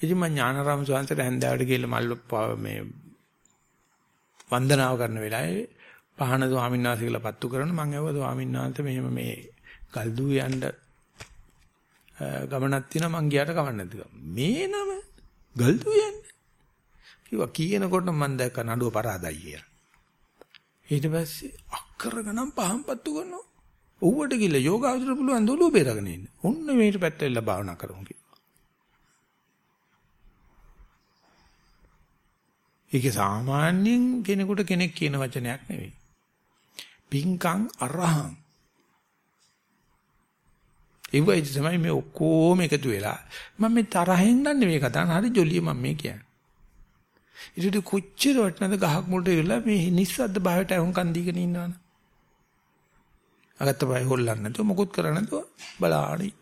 ඉතින් මම ඥානාරාම ස්වාමීන්ට හැන්දාවට ගිහිල්ලා මල්ල මේ වන්දනාව කරන වෙලාවේ පහන ස්වාමීන් වහන්සේ කියලා පත්තු කරන මම ඇහුවා ස්වාමීන් වහන්සේ මෙහෙම මේ ගල්දුව යන්න ගමනක් තියෙනවා මං ගියාට කවන්න නැතිව. මේ නම ගල්දුව යන්නේ. කිව්වා කියනකොට මම දැක්ක නඩුව පරාදයි කියලා. ඊට පස්සේ අක්කර ගණන් පහන් පත්තු කරනවා. ඌවට ගිහලා යෝගාවචර පුළුවන් දොළුව බේරගෙන ඉන්න. ඔන්න මේකට පැත්තෙල්ල භාවනා කරමු කිව්වා. ඒක සාමාන්‍යයෙන් කෙනෙකුට කෙනෙක් කියන වචනයක් නෙවෙයි. පිංකම් අරහං. ඒ වගේ තමයි මේ ඔක්කොම එකතු වෙලා මම මේ තරහෙන් නන්නේ මේ කතාව හරි ජොලිය මම මේ කියන්නේ. ඊට කොච්චර වටනද ගහක් මුලට ඉරලා මේ නිස්සද්ද භාවයට වුන්කන් දීගෙන ඉන්නවනේ. අගත්ත බය හොල්ලන්නේ නැතුව මොකුත් කරන්නේ නැතුව බලාගෙන ඉන්න.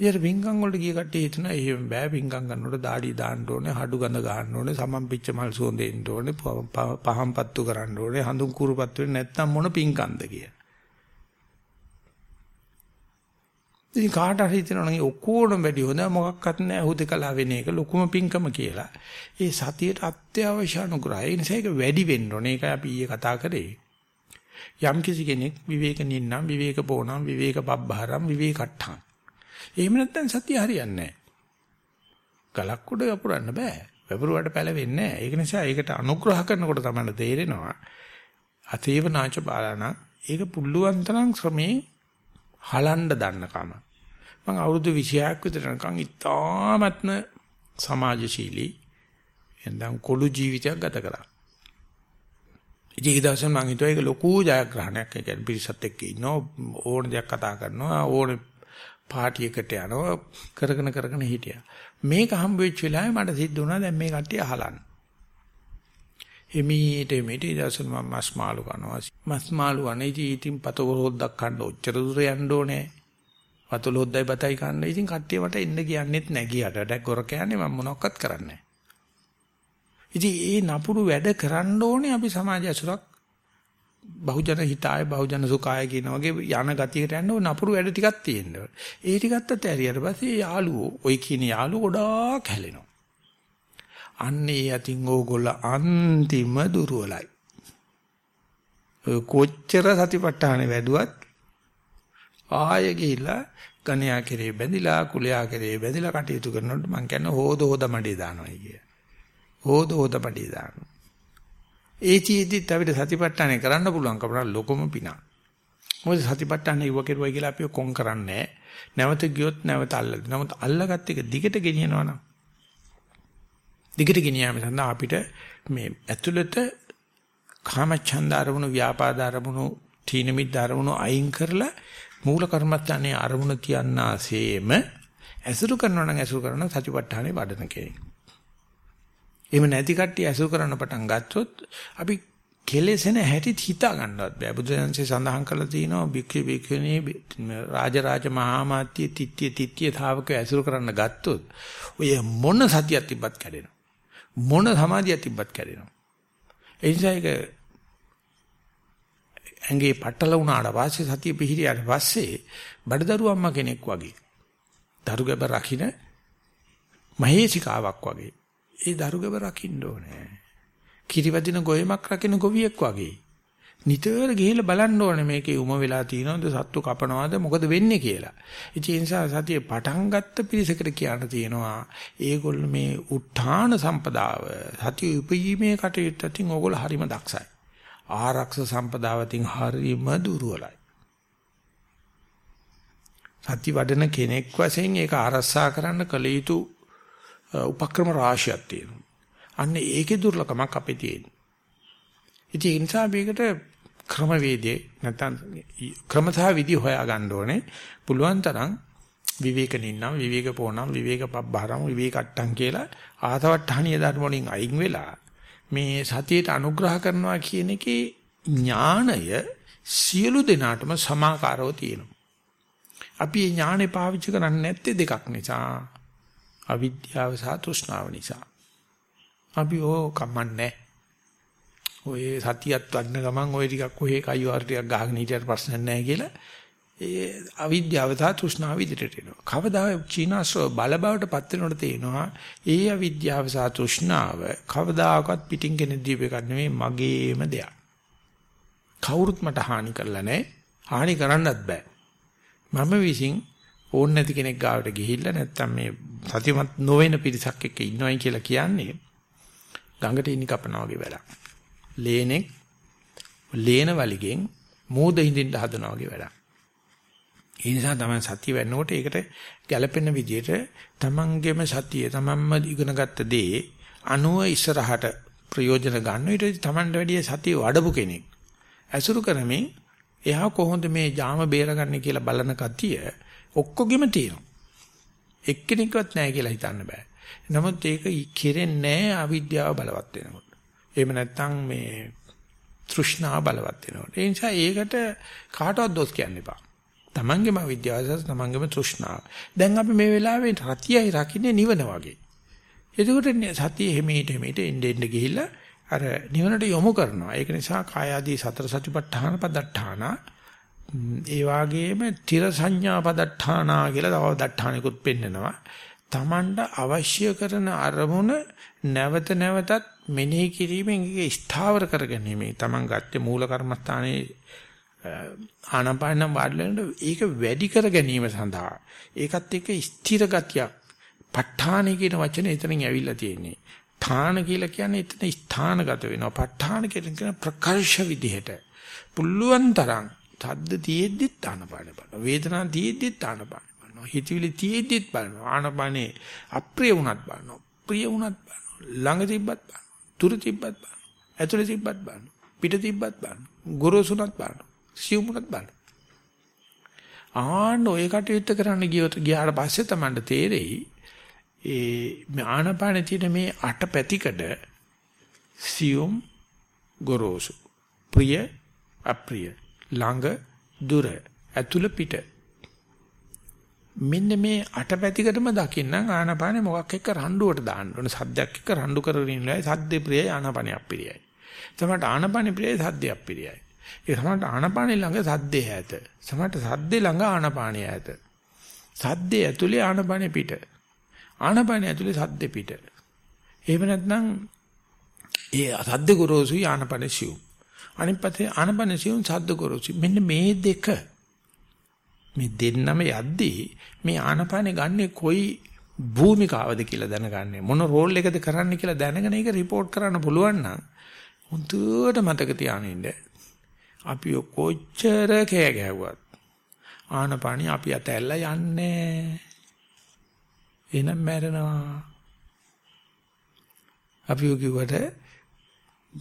ඊට පිංගම් වලට ගිය කට්ටිය හිතනවා එහෙම බෑ පිංගම් ගන්නකොට දාඩිය දාන්න ඕනේ හඩු ගඳ ගන්න ඕනේ සමම් පිච්ච මල් සුවඳ එන්න ඕනේ පහම් පත්තු කරන්න ඕනේ හඳුන් කුරුපත් වෙන්නේ නැත්නම් මොන පිංකම්ද කිය. ඉතින් කාට හරි හිතනවා නම් ඔක්කොම වැඩි හොඳ මොකක්වත් නැහැ හුදකලා වෙන එක ලොකුම පිංකම කියලා. ඒ සතියට අත්‍යවශ්‍ය අනුග්‍රහය. ඒ නිසා ඒක වැඩි වෙන්න ඕනේ. ඒකයි අපි ඊයේ කතා කරේ. යම් කිසි කෙනෙක් විවේක නින්නම් විවේක පෝනම් විවේක පබ්බහරම් විවේකට්ඨං එහෙම නැත්නම් සතිය හරියන්නේ නැහැ. ගලක් උඩ වපුරන්න බෑ. වපුරුවට පැලවෙන්නේ නැහැ. ඒක නිසා ඒකට අනුග්‍රහ කරනකොට තමයි තේරෙනවා. අතේව නාච බාලන ඒක පුළුවන් තරම් ක්‍රමේ හලන්න දන්නකම. මම අවුරුදු 26ක් විතර නිකන් ඉතාමත්ම සමාජශීලී එන්දම් කොළු ජීවිතයක් ගත කරා. ඉතින් ඒ දවස්වල මම හිතුවා ඒක ලොකු ජයග්‍රහණයක්. ඒ කියන්නේ පිරිසත් එක්ක ඉන්නවා ඕන දෙයක් කතා කරනවා ඕන පාටි එකට යනවා කරගෙන කරගෙන හිටියා. මේක හම්බ වෙච්ච වෙලාවේ මට සිද්ධ වුණා දැන් මේ කට්ටිය අහලන්න. එමීට එමීට දවසල මම මස් මාළු කනවා. මස් මාළු අනේ ඉතින් පතවර හොද්දක් කන්න ඔච්චර දුර යන්න ඕනේ. වතුල හොද්දයි බතයි කන්න. ඉතින් කට්ටිය මට එන්න කියන්නෙත් නැහැ ගියට. ඩැක් ගොර කියන්නේ මම මොනවක්වත් කරන්නේ ඉතින් ඒ නපුරු වැඩ කරන්න ඕනේ අපි සමාජ අසුරක් බහුජන හිතාය බහුජන සුඛාය කියන වගේ යන ගතියකට යන්න ඕන නපුරු වැඩ ටිකක් තියෙන්න ඕන. ඒ ටිකත් ඇතරියට පස්සේ යාළුවෝ ওই කියන යාළුවෝ ගොඩාක් හැලෙනවා. අන්නේ යතින් ඕගොල්ල අන්තිම දුර්වලයි. කොච්චර සතිපට්ඨානේ වැදුවත් ආයෙ ගිහිල්ලා ගණයා කෙරේ බැඳිලා කුලයා කෙරේ බැඳිලා කටයුතු කරනකොට මං කියන්නේ හොද හොද මඩේ දානවා කිය. හොද හොද මඩේ දානවා. ඒ චීදිත් අපිට සතිපට්ඨානේ කරන්න පුළුවන් කමන ලොකම පිනක්. මොකද සතිපට්ඨානේ ඉව කෙරුවයි කියලා අපි කොන් කරන්නේ නැවත ගියොත් නැවත අල්ලද. නමුත් අල්ලගත්ත එක දිගට ගෙනියනවා නම් දිගට ගෙනියාම සඳහා අපිට මේ ඇතුළත කාමච්ඡන්ද අරමුණු ව්‍යාපාද අරමුණු තීන මිද්ද අරමුණු අයින් කරලා මූල කර්මස්ථානයේ අරමුණ තියන්නාseම ඇසුරු කරනවා නම් ඇසුරු කරන සතිපට්ඨානේ වඩන කෙනෙක්. එහෙම නැති කට්ටිය ඇසුරු කරන්න පටන් ගත්තොත් අපි කෙලෙසෙන හැටි හිතා ගන්නවත් බෑ. බුදුසසුනේ සඳහන් කරලා තියෙනවා බික්ඛි බික්ඛිනේ රාජරාජ මහාමාත්‍ය තිත්‍ය තිත්‍ය තාවක ඇසුරු කරන්න ගත්තොත් ඔය මොන සතියක් තිබ්බත් කැඩෙනවා. මොන සමාධියක් තිබ්බත් කැඩෙනවා. ඒ නිසා ඒක ඇඟේ පట్టල වුණාට පස්සේ සතිය පිහිරියාට පස්සේ බඩදරු අම්මා කෙනෙක් වගේ දරුගැබ රකින්න මහේසිකාවක් වගේ ඒ දරුගැබ රකින්න ඕනේ. කිරිවැදින ගොයමක් රකින්න ගොවියෙක් වගේ. නිතර ගිහිල්ලා බලන්න ඕනේ මේකේ උම වෙලා තියෙනවද සත්තු කපනවද මොකද වෙන්නේ කියලා. ඒ නිසා සතිය පටන් ගත්ත පිරිසකට කියන්න තියෙනවා ඒගොල්ලෝ මේ උත්හාන සම්පදාව සතිය උපයීමේ කටයුත්තකින් ඕගොල්ලෝ හරිම දක්ෂයි. ආරක්ෂ සම්පදාවකින් හරිම දුර්වලයි. සති වඩන කෙනෙක් වශයෙන් ඒක ආරක්ෂා කරන්න කල යුතු උපක්‍රම රාශියක් තියෙනවා. අන්න ඒකේ දුර්ලභමක් අපේ තියෙනවා. ඉතින් ඒ නිසා මේකට ක්‍රමවේදයේ නැත්නම් ක්‍රමතහ විදි හොයා ගන්න ඕනේ. පුළුවන් තරම් විවේකනින්නම් විවේක පොණම් විවේක පබ්බහරම් විවේකට්ටම් කියලා ආතවට්ටහණිය ධර්ම වලින් අයින් වෙලා මේ සතියට අනුග්‍රහ කරනවා කියන එකේ ඥාණය සියලු දෙනාටම සමාකාරව තියෙනවා. අපි මේ ඥාණය පාවිච්චි කරන්නේ නැත්තේ දෙකක් නිසා. අවිද්‍යාව සහ තෘෂ්ණාව නිසා. අපි ඕ කමන්නේ. ඔය සතියත් වඩන ගමන් ඔය ටිකක් කොහේ කයිවාර ටිකක් ගහගෙන හිටියට ප්‍රශ්න නැහැ කියලා ඒ අවිද්‍යාව සහ තෘෂ්ණාව ඉදිරියට එනවා. කවදා චීනාස්ව බල බවට පත් වෙනකොට තේනවා ඒ අවිද්‍යාව සහ තෘෂ්ණාව කවදාකවත් පිටින් කෙනෙක් දීප එකක් නෙමෙයි මගේම දෙයක්. කවුරුත් මට හානි කරලා නැහැ. හානි කරන්නත් බෑ. මම විසින් ඕන් නැති කෙනෙක් ගාවට ගිහිල්ලා නැත්තම් මේ සතියමත් නොවන පිරිසක් එක්ක ඉන්නවයි කියලා කියන්නේ ගඟට ඉනි කපනවා වගේ වැඩක්. ලේනෙක් ලේන වලිගෙන් මෝද හිඳින්න හදනවා වගේ වැඩක්. ඒ නිසා තමයි සතිය වෙන්නකොට ඒකට ගැළපෙන විදිහට තමන්ගේම සතිය තමන්ම ඉගෙනගත්ත දේ අනුව ඉස්සරහට ප්‍රයෝජන ගන්න ඊට තමන්ට වැඩිය සතිය වඩපු කෙනෙක් ඇසුරු කරමින් එහා කොහොමද මේ ජාම බේරගන්නේ කියලා බලන කතිය ඔක්කොගෙම තියෙනවා. එක්කෙනෙක්වත් නැහැ කියලා හිතන්න බෑ. නමුත් ඒක කෙරෙන්නේ නැහැ අවිද්‍යාව බලවත් වෙනකොට. එහෙම නැත්නම් මේ තෘෂ්ණාව බලවත් වෙනකොට. ඒ නිසා ඒකට කාටවත් දොස් කියන්න එපා. තමන්ගේම අවිද්‍යාව සහ තමන්ගේම තෘෂ්ණාව. දැන් අපි මේ වෙලාවේ රතියයි රකින්නේ නිවන වගේ. එතකොට සතිය හිමීට හිමීට එන්නේ එන්නේ ගිහිල්ලා අර නිවනට යොමු කරනවා. ඒක නිසා කාය ආදී සතර සතිපට්ඨාන පදට්ඨාන ඒ වාගේම තිර සංඥා පදට්ඨානා කියලා තව දට්ඨානිකුත් පෙන්නනවා. Tamanda අවශ්‍ය කරන අරමුණ නැවත නැවතත් මෙනෙහි කිරීමෙන් ඒක ස්ථාවර කරගැනීමේ Taman ගත්තේ මූල කර්මස්ථානයේ ආනපානම් වාඩිලෙන්න ඒක වැඩි කර ගැනීම සඳහා ඒකත් එක්ක ස්ථිර ගතියක් ප ဋ ාණ කියන වචනේ එතනින් ඇවිල්ලා තියෙන්නේ. ථාන කියලා කියන්නේ එතන ස්ථානගත වෙනවා. ප ဋ ාණ කියන ප්‍රකර්ෂ විදිහට පුළුවන් තරම් තද්ද තියෙද්දිත් ආනපාන බලනවා. වේදනා තියෙද්දිත් ආනපාන බලනවා. හිතවිලි තියෙද්දිත් බලනවා. ආනපානේ අප්‍රිය වුණත් බලනවා. ප්‍රිය වුණත් බලනවා. ළඟ තිබ්බත් බලනවා. දුර තිබ්බත් බලනවා. ඇතුළේ තිබ්බත් බලනවා. පිට තිබ්බත් බලනවා. ගොරෝසුණත් බලනවා. සියුමුණත් බලනවා. ආන්න ඔය කටයුත්ත කරන්න ගියොත් ගියාට පස්සේ තමයි තේරෙයි ඒ ආනපාන තියෙන මේ අට පැතිකඩ සියුම් ගොරෝසු ප්‍රිය අප්‍රිය ළඟ දුර ඇතුළ පිට මෙන්න මේ අටපැතිකටම දකින්න ආනාපානෙ මොකක් එක්ක රණ්ඩුවට දාන්න ඕනේ. සද්දයක් එක්ක රණ්ඩු කරගෙන ඉන්නලා සද්දේ ප්‍රියයි ආනාපානෙ අප්‍රියයි. තමයි ආනාපානෙ ප්‍රියයි සද්දේ අප්‍රියයි. ඒ තමයි ආනාපානෙ ළඟ සද්දේ ඈත. තමයි සද්දේ ළඟ ආනාපානෙ ඈත. සද්දේ ඇතුලේ ආනාපානෙ පිට. ආනාපානෙ ඇතුලේ සද්දේ පිට. එහෙම නැත්නම් ඒ සද්ද ගොරෝසුයි ආනාපානෙ සිව් අනිත් පැත්තේ ආනාපානෙ සිව් සද්ද ගොරෝසුයි. මෙන්න මේ දෙක මේ දෙන්නම යද්දී මේ ආනපානේ ගන්නෙ කොයි භූමිකාවද කියලා දැනගන්නේ? මොන රෝල් එකද කරන්න කියලා දැනගෙන ඒක report කරන්න පුළුවන් නම් හුදුවට මතක තියානින්න අපි කොච්චර කෑ ගැහුවත් ආනපානිය අපි අතැල්ලා යන්නේ. එනම් මැරෙනවා. අපි කිව්වට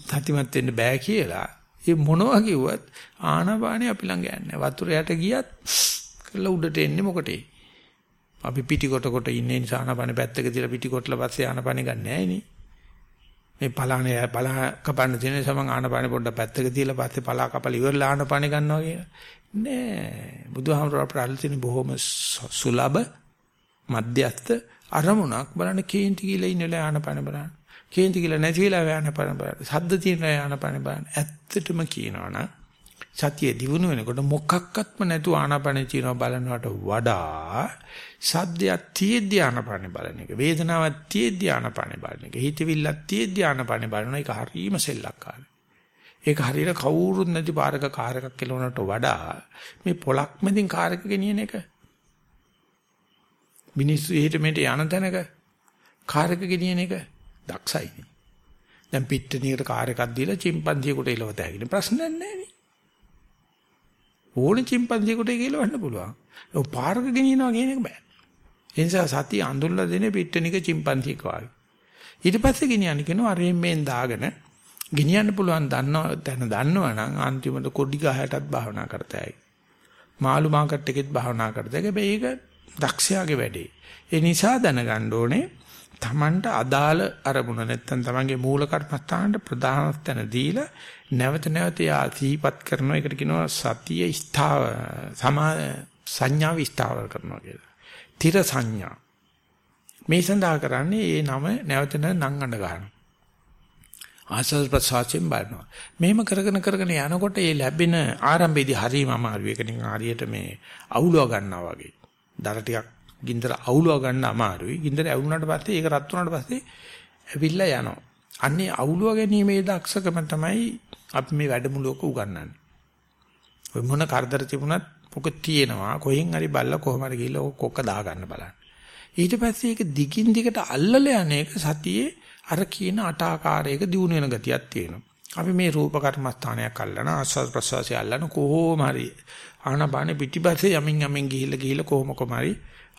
සතිමත් වෙන්න බෑ කියලා. ඒ මොනවා කිව්වත් ආනපානිය අපි ළඟ යන්නේ වතුර යට ගියත් කරලා උඩට එන්නේ මොකටේ? අපි පිටි කොට කොට ඉන්නේ නිසා ආනපන පැත්තක තියලා පිටි කොටලා පස්සේ ආනපන ගන්න නැහැ නේ. මේ පලානේ පලා කපන්න තියෙන නිසා මං ආනපන පොඩ්ඩක් පැත්තක තියලා පස්සේ පලා කපලා ඉවරලා ආනපන ගන්නවා කියලා. නෑ. බුදුහාමර අපරාල් තියෙන බොහොම සුලභ මධ්‍යස්ත අරමුණක් බලන්න කේන්ති කියලා ඉන්නලා ආනපන බලන්න. කේන්ති කියලා නැති වෙලා ආනපන බලන්න. සද්ද තියෙන ආනපන බලන්න. ඇත්තටම කියනවනම් සතිය දිනු වෙනකොට මොකක්වත්ම නැතුව ආනාපානෙ චිනව බලනවට වඩා සද්දයක් තියෙද්දී ආනාපානෙ බලන එක වේදනාවක් තියෙද්දී ආනාපානෙ බලන එක හිතවිල්ලක් තියෙද්දී ආනාපානෙ බලන එක හරීම සෙල්ලක්කාරයි ඒක හරියට කවුරුත් නැති පාරක කාර් එකක් කෙලවනට වඩා මේ පොලක් මැදින් කාර් එක ගෙනියන එක. මිනිස්සු එහෙට මෙහෙට යන තැනක කාර් එක ගෙනියන එක දක්ෂයිනේ. දැන් පිට්ටනියකට කාර් එකක් දීලා චිම්පන්සියෙකුට එලවත හැකිනේ. ප්‍රශ්නයක් නැහැ නේ. ඕන චිම්පන්සියෙකුට කියලවන්න පුළුවන්. ඔය පාරක ගෙනියනවා කියන එක බෑ. ඒ නිසා සතිය අඳුල්ලා දෙන පිට්ටනික චිම්පන්සියෙක් වගේ. ඊට පස්සේ ගෙනියන්න කියනවා අරෙන් මේන් දාගෙන ගෙනියන්න පුළුවන් දන්නව දැන දන්නවනම් අන්තිමට කොඩි ගහයටත් භාවනා කරතයි. මාළු මාකට් එකෙත් භාවනා කරතයි. හැබැයි ඒක දක්ෂයාගේ වැඩේ. ඒ නිසා දැනගන්න ඕනේ තමන්ට අදාළ අරමුණ නැත්තම් තමන්ගේ මූල කර්මස්ථානට ප්‍රධාන තැන දීලා නැවත නැවත යා සිහිපත් කරනවා ඒකට කියනවා සතිය ස්ථාව සමා සංඥාව ස්ථාවර කරනවා කියලා. තිර සංඥා. මේ සඳහා කරන්නේ ඒ නම නැවත නැවත නංගන්න ගන්නවා. ආසස් ප්‍රසාචෙන් බලනවා. මෙහෙම කරගෙන කරගෙන යනකොට ඒ ලැබෙන ආරම්භයේදී හරිම අමාරුයි. ඒක නිකන් හරියට මේ අවුලව ගන්නවා වගේ. දර ටිකක් ගින්දර අවුලව ගන්න අමාරුයි. ගින්දර ඇවුනට පස්සේ ඒක රත් වුණාට පස්සේ ඇවිල්ලා යනවා. අන්නේ අවුලව ගැනීමේ දක්ෂකම තමයි අපි මේ වැඩමුළුවක උගන්වන්නේ. ඔය මොන කරදර තිබුණත් මොක තියෙනවා කොහෙන් හරි බල්ලා කොහම හරි ගිහලා කොක්ක දා ගන්න බලන්න. ඊට පස්සේ ඒක දිගින් දිගට අල්ලලා යන එක සතියේ අර කියන අට ආකාරයක දිනු වෙන ගතියක් තියෙනවා. අපි මේ රූප කර්මස්ථානයක් අල්ලන ආස්වාද ප්‍රසවාසය අල්ලන කොහොම හරි ආනපාන පිටිපස්සේ යමින් යමින් ගිහිල්ලා ගිහිල්ලා කොහොම කොමාරි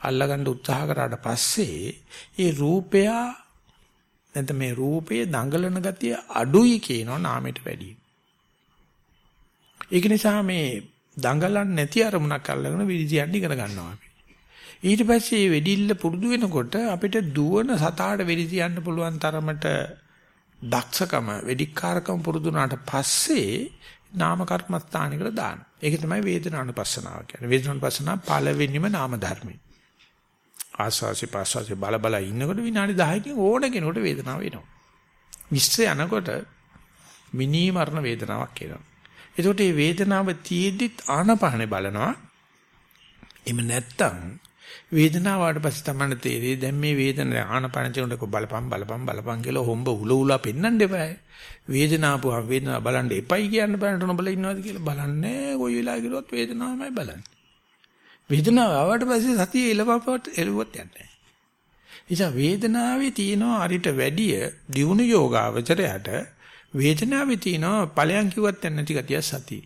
අල්ලගන්න උත්සාහ කරාට පස්සේ ඒ රූපයා නැත්නම් මේ රූපයේ දඟලන ගතිය අඩුයි කියනවා නාමයට වැඩියි. ඒක නිසා මේ දඟලන්නේ නැති අරමුණක් අල්ලගෙන විදිහට ඉගෙන ගන්නවා අපි. ඊට පස්සේ මේ වෙඩිල්ල පුරුදු වෙනකොට අපිට දුවන සතාට වෙඩිතියන්න පුළුවන් තරමට දක්ෂකම වෙඩික්කාරකම පුරුදු වුණාට පස්සේ නාම කර්මස්ථානිකට දාන. ඒක තමයි වේදනානුපස්සනාව කියන්නේ. වේදනානුපස්සනාව පළවෙනිම නාම ධර්මයි. ආස්වාසි පාස්වාසි බල බල ඉන්නකොට විනාඩි 10කින් ඕන කෙනෙකුට වේදනාව එනවා. විශ්ස යනකොට මිනී මරණ වේදනාවක් එනවා. එතකොට මේ වේදනාව තියෙද්දිත් ආනපහනේ බලනවා. එහෙම නැත්තම් වේදනාව ආවට පස්සේ තමයි තේරෙන්නේ දැන් මේ වේදනාව ආනපන චුණ්ඩක බලපම් බලපම් බලපම් කියලා හොම්බ උල උලා පෙන්නන්න එපා. වේදනාව වේදනාව බලන්න එපයි කියන්න බෑනට නොබල ඉන්නවද කියලා බලන්නේ කොයි වෙලාවක කිව්වොත් වේදනාවමයි බලන්නේ. වේදනාව ආවට පස්සේ සතිය එලවපට එළුවත් යන්නේ. නිසා වේදනාවේ තියෙන අරිට වැඩිය දියුණු යෝගාවචරයට වේදනාවේ තියෙනවා ඵලයන් කිව්වත් නැති ගතිය සතිය.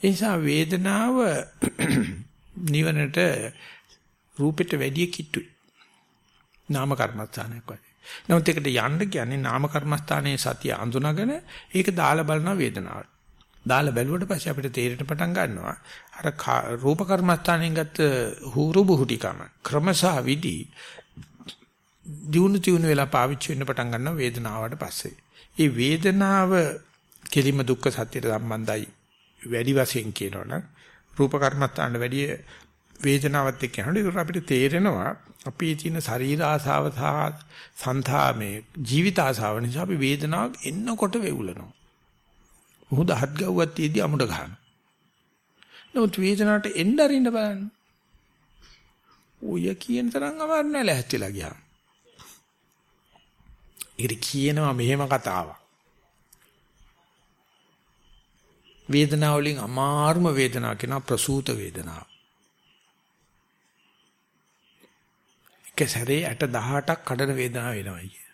ඒ නිසා වේදනාව නිවනට රූපෙට වැඩිය කිට්ටුයි. නාම කර්මස්ථානයක් වගේ. නමුත් ඒකට යන්න කියන්නේ නාම කර්මස්ථානයේ සතිය අඳුනගෙන ඒක දාලා බලන වේදනාවට. දාලා බැලුවට පස්සේ අපිට තේරෙන්න පටන් ගන්නවා අර රූප කර්මස්ථානයෙන් ගත්ත හුරු බුහුටිකම ක්‍රමසහ විදි දියුණු තියුණු වෙලා පාවිච්චි වෙන්න පටන් ගන්නවා වේදනාවට පස්සේ. ඒ වේදනාව කෙලිම දුක්ඛ සත්‍යයට සම්බන්ධයි වැඩි වශයෙන් කියනවනම් රූප කර්මස්ථානට වැඩිය වේදනාවත් එක්ක යනකොට අපිට තේරෙනවා අපි තියෙන ශරීර ආසාව සහ සංධාමේ ජීවිත ආසාව නිසා අපි වේදනාවක් එන්නකොට වෙවුලනවා. මොහොත හත් ගව්වක් තියදී අමුඩ ගන්න. නමුත් වේදනාවට එන්න අරින්න බලන්න. ඔය කියන තරම් අමාරු නෑ ලැහැත්තිලා ගියාම. ඒකට කියනවා මෙහෙම කතාවක්. වේදනාව වලින් අමාරුම වේදනාව කියනවා ප්‍රසූත වේදනාව. එක සැරේ 18ක් කඩන වේදනාව වෙනවා කිය.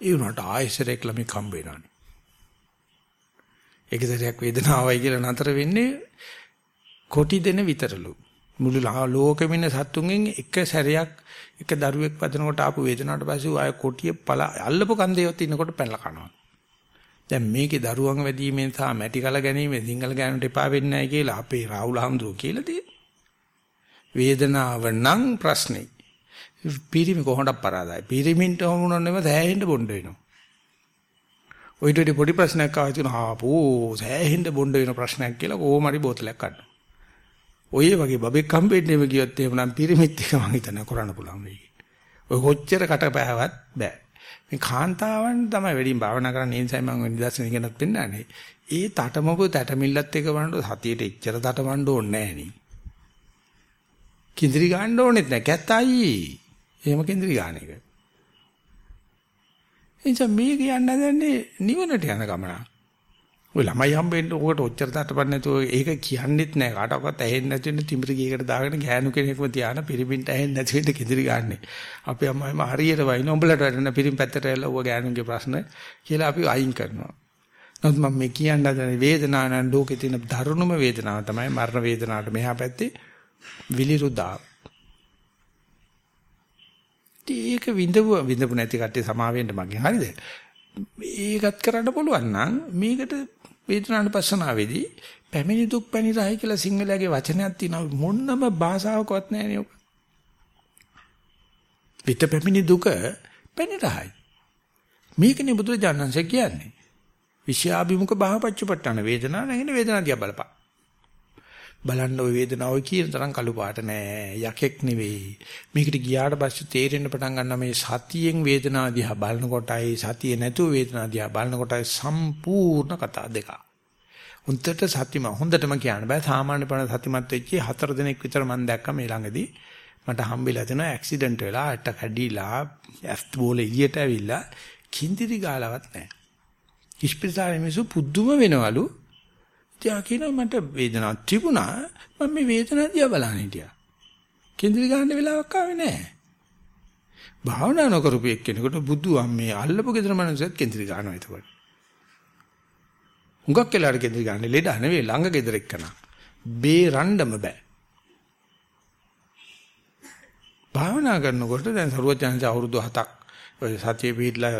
ඒ උනට ආයෙසරයක් ළමයි කම්බ වෙනවනේ. එක සැරයක් වේදනාවයි කියලා නතර වෙන්නේ කොටි දෙන විතරලු. මුළු ලෝකෙම ඉන්න සත්තුන්ගෙන් එක සැරයක් එක දරුවෙක් වදනකොට ආපු වේදනාවට පස්සේ ආය කොටිය පළ අල්ලපු කන්දේවත් ඉන්නකොට පැනලා කනවා. දැන් මේකේ දරුවන් වැඩිමෙන් සහ මැටි කල ගැනීම සිංගල ගෑනුන්ට එපා වෙන්නේ නැහැ කියලා අපේ රාහුල හඳුරෝ කියලා තියෙනවා. වේදනාව නම් ප්‍රශ්නේ. පිරිමි කොහොමද පරාදයි. පිරිමින්ට වුණොනේම සෑහෙන්න බොණ්ඩ වෙනවා. ඔයිට වඩා පොඩි ප්‍රශ්නයක් ආවා තුන ආපෝ සෑහෙන්න බොණ්ඩ වෙන ප්‍රශ්නයක් කියලා කොහොම හරි බෝතලයක් ගන්නවා. ඔය වගේ බබෙක් හම්බෙන්නේම කියොත් එහෙම නම් පිරිමිත් එක මං හිතන්නේ කරන්න පුළුවන් වෙයි. ඔය කොච්චර කටපෑවත් බෑ. මේ කාන්තාවන් තමයි වැඩිම භාවනා කරන්න ඒ නිසා මම නිදර්ශන ඉගෙනත් පෙන්නන්නේ. ඒ තටමපු තටමිල්ලත් එක බලනකොට සතියේට එච්චර තටමඬ ඕනේ නැහැ නේ. කිඳිරි ගන්න ඕනෙත් නැහැ. කැත්තයි. එහෙම කිඳිරි ගන්න එක. එනිසා මේ කියන්න හදන්නේ නිවනට යන ගමන. ඔය ළමයි හම්බෙන්න ඕකට ඔච්චර තටපන්න නැතුව ඒක කියන්නෙත් නෑ කාටවත් ඇහෙන්නේ නැති වෙන තිඹිරි ගීයකට දාගෙන ගෑනු කෙනෙක්ව තියාන පිරිමින්ට ඇහෙන්නේ නැති වෙන්න කිදිරි ගන්නෙ. අපි අම්මයිම හරියට වයින් උඹලට වැඩන පිරිම් පැත්තට ඇල්ල ඌ ගෑනුන්ගේ ප්‍රශ්න කියලා අපි අයින් කරනවා. නමුත් මම මේ කියන්න හදන වේදනාව නම් ලෝකේ තියෙන දරුණුම වේදනාව තමයි මරණ වේදනාවට මෙහා පැත්තේ විලිරුදාව. ඒක විඳපු විඳපු නැති කට්ටිය සමාවෙන්න මගෙන් හරිද? ඒකත් කරන්න පුළුවන් නම් මේකට වේදනානුපස්සනාවේදී පැමිණි දුක් පැනිරහයි කියලා සිංහලයේ වචනයක් තියෙනවා මොන්නම භාෂාවකවත් නැහැ නේ ඔක. විත පැමිණි දුක පැනිරහයි. මේකනේ බුදුරජාණන්සේ කියන්නේ. විෂයාභිමුඛ භාවපච්චපට්ඨාන වේදනා නැගෙන වේදනා දිහා බලපන්. බලන්න ওই වේදනාව කියන තරම් කළු පාට නෑ යකෙක් නෙවෙයි මේකට ගියාට පස්සේ තේරෙන්න පටන් ගන්නවා මේ සතියෙන් වේදනාව දිහා බලනකොටයි සතිය නැතුව වේදනාව දිහා බලනකොටයි සම්පූර්ණ කතා දෙක. උන්ටට සතිම හොඳටම කියන්න බෑ සාමාන්‍ය පණ සතිමත් වෙච්ච හතර දිනක් විතර මම දැක්ක මේ ළඟදී මට හම්බෙලා තියෙනවා ඇක්සිඩන්ට් වෙලා අට කැඩිලා ඇස් බෝල එළියට ඇවිල්ලා කිඳිරි ගාලවත් නැහැ. ඉස්පිරිතාලේ මිනිස්සු පුදුම වෙනවලු ඉතියා කියනවා මට වේදනාවක් තිබුණා මම මේ වේදනාව දිහා බලන්න හිටියා. කේන්ද්‍රී ගන්න වෙලාවක් ආවේ නැහැ. භාවනා නොකරපු එක්කෙනෙකුට බුදු අම්මේ අල්ලපු ගෙදර මනුස්සයත් කේන්ද්‍රී ගන්නවා එතකොට. හුඟක් වෙලාවට කේන්ද්‍රී ගන්න ලෙඩ නෙවෙයි ළඟ ගෙදර එක්කන. බේරන්නම බෑ. භාවනා කරනකොට දැන් සරුවචනන්සේ අවුරුදු 7ක් ඔය සතිය පිටලා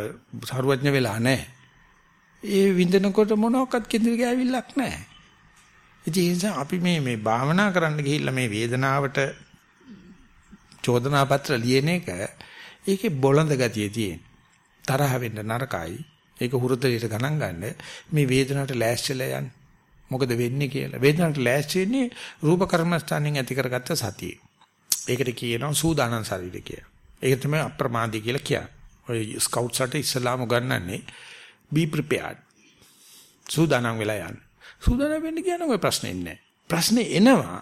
සරුවඥ වෙලා නැහැ. ඒ විඳනකොට මොනවාක්වත් කේන්ද්‍රී ගෑවිල්ලක් නැහැ. ඉතින් ඒ නිසා අපි මේ මේ භාවනා කරන්න ගිහිල්ලා මේ වේදනාවට චෝදනා පත්‍ර ලියන එක ඒකේ බොළඳ ගතිය තියෙන. තරහ වෙන්න නරකයි. ඒක හුරුතලියට ගණන් ගන්න මේ වේදනාවට ලෑස්තිලා යන්න. මොකද වෙන්නේ කියලා. වේදනාවට ලෑස්ති වෙන්නේ රූප කර්මස්ථානෙන් ඇති කරගත්ත සතිය. ඒකට කියනවා සූදානම් ශරීරය කියලා. ඒක තමයි අප්‍රමාදී කියලා කියන්නේ. ඔය ස්කවුට්ස්ට ඉස්ලාම උගන්වන්නේ be prepared. සූදානම් වෙලා යන්න. සූදානම් වෙන්න කියන ඔය ප්‍රශ්නේ නැහැ. ප්‍රශ්නේ එනවා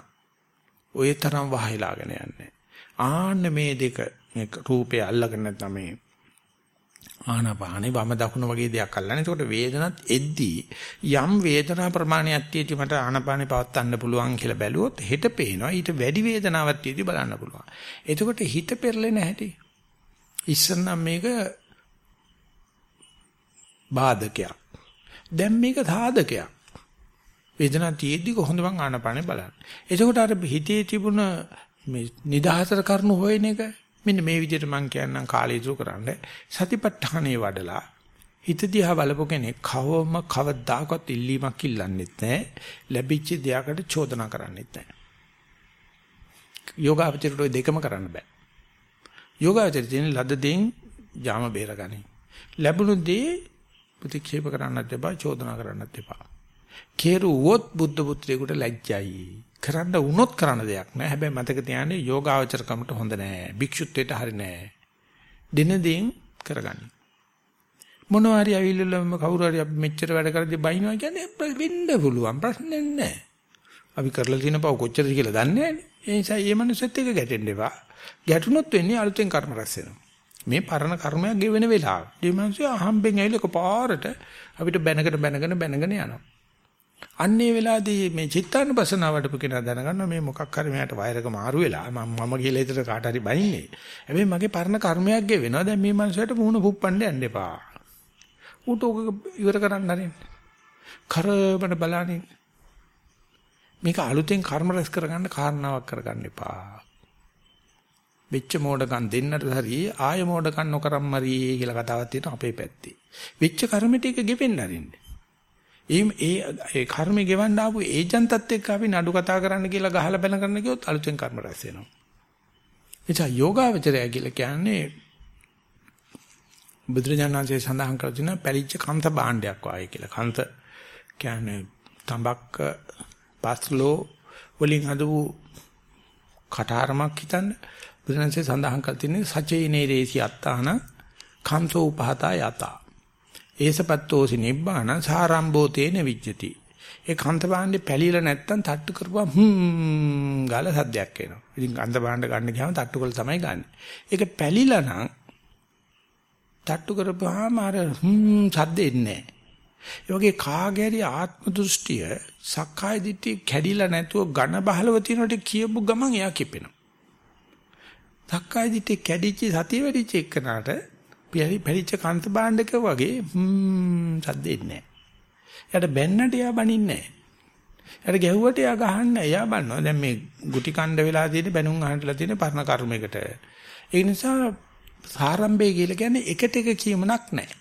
ඔය තරම් වහයලාගෙන යන්නේ. ආන්න මේ දෙක මේ රූපය අල්ලගෙන නැත්නම් මේ ආනාපානේ වම දකුණ වගේ දෙයක් අල්ලන්නේ. එතකොට වේදනත් එද්දී යම් වේදනා ප්‍රමාණයක් තියෙදි මට ආනාපානේ පවත්වන්න පුළුවන් කියලා බැලුවොත් හෙට පේනවා ඊට වැඩි වේදනාවක් තියෙදි බලන්න පුළුවන්. එතකොට හිත පෙරලෙන හැටි. ඉස්සර නම් මේක බාධකයක්. දැන් මේක සාධකයක්. වේදනාව තියෙද්දි කොහොමද මං ආනපානේ බලන්නේ. එතකොට අර හිතේ තිබුණ මේ නිදහසට කරුණු හොයන එක මෙන්න මේ විදිහට මං කියන්නම් කාලය ඉතුරු කරන්න. සතිපට්ඨානේ වඩලා හිත දිහා බලපු කෙනෙක් කවම කවදාකවත් ඉල්ලීමක් ඉල්ලන්නෙත් නැහැ ලැබිච්ච දෙයකට චෝදනා කරන්නෙත් නැහැ යෝගාවචරයට ඔය දෙකම කරන්න බෑ. යෝගාවචරය තියෙන ලද දෙයින් ජාම බේරගනි ලැබුණු දේ ප්‍රතික්ෂේප කරන්නත් එපා චෝදනා කරන්නත් එපා. කෙරුවොත් බුද්ධ පුත්‍රයෙකුට ලැජ්ජයි කරන්න වුණොත් කරන්න දෙයක් නෑ. හැබැයි මතක තියාගන්න යෝගාවචරකමට හොඳ නෑ. භික්ෂුත්වයට හරි නෑ. දින දින් කරගන්න. මොනවා හරි අවිල්ලම කවුරු හරි අපි මෙච්චර වැඩ කරද්දී බයිනවා කියන්නේ වෙන්න පුළුවන් ප්‍රශ්නේ නෑ. අපි කරලා තියෙන පව කොච්චරද කියලා දන්නේ නෑනේ. ඒ නිසා මේ මනුස්සෙත් එක ගැටෙන්න එපා. ගැටුනොත් වෙන්නේ අලුතෙන් කර්ම රැස් වෙනවා. මේ පරණ කර්මයක් ගෙවෙන වෙලාව. මේ මිනිස්සු අහම්බෙන් ඇවිල්ලා එකපාරට අපිට බැනකට බැනගෙන බැනගෙන යනවා. අන්නේ වෙලාවේදී මේ චිත්තානුපසනාව වඩපු කෙනා දැනගන්නවා මේ මොකක් හරි මෙයාට වෛරක මාරු වෙලා මම මම කියලා හිතට කාට හරි බයින්නේ. හැබැයි මගේ පරණ කර්මයක් ගේ වෙනවා. දැන් මේ මනුස්සයාට මූණ පුප්පන්න යන්න එපා. ඌට ඔක ඉවර කරන්න හරින්න. කරබන බලන්නේ. මේක අලුතෙන් කර්ම රැස් කරගන්න කාරණාවක් කරගන්න එපා. වෙච්ච මෝඩකම් දෙන්නට හරි ආය මෝඩකම් නොකරම් මරි කියලා කතාවක් තියෙනවා අපේ පැත්තේ. වෙච්ච කර්මෙට එක ගෙවෙන්න හරින්නේ. ඒ ඒ ඒ කර්මේ ගෙවන්න ආපු ඒජන්තත් එක්ක අපි නඩු කතා කරන්න කියලා ගහලා බැල කරන්න කිව්වොත් අලුතෙන් කර්ම රැස් වෙනවා. එචා යෝගාවචරය කියලා කියන්නේ බුදුරජාණන්සේ සඳහන් කර තියෙන පැලිච්ච කන්ත භාණ්ඩයක් වාගේ කියලා. කන්ත කියන්නේ තඹක් පස්ලෝ වලින් හදපු කටාරමක් හිතන්න බුදුරජාණන්සේ සඳහන් කර තියෙන්නේ සචේනේ රේසි අත්තාන කන්තෝ උපහතා යතා ඒසපත්තෝසි නිබ්බාන සාරම්භෝ තේන විජ්ජති. ඒ කන්ත භාණ්ඩේ පැලිලා නැත්තම් තට්ටු කරපුවා හ්ම් ගාලා සද්දයක් එනවා. ඉතින් කන්ත භාණ්ඩ ගන්න ගියාම තට්ටු කරලා තමයි ගන්න. ඒක පැලිලා නම් තට්ටු කරපුවාම අර හ්ම් සද්ද එන්නේ නැහැ. ඒ වගේ කාගෑරි ආත්ම දෘෂ්ටිය සක්කාය දිට්ඨිය කැඩිලා නැතුව ඝන බහලව තිනොට කියපු ගමන් එයා කිපෙනවා. සක්කාය දිට්ඨිය කැඩිච්ච සතිය වැඩිච්ච එකනට පරිච්ච කන්ත භාණ්ඩක වගේ හ්ම් සද්දෙන්නේ නැහැ. එයාට බැන්නට එයා බනින්නේ නැහැ. එයාට ගැහුවට එයා ගහන්නේ එයා බන්නවා. දැන් මේ ගුටි කණ්ඩ වෙලා තියෙන බැනුම් අහන්නලා තියෙන පරණ කර්මයකට. ඒ නිසා සාරම්භය කියලා කියන්නේ එකට එක කියමනක් නැහැ.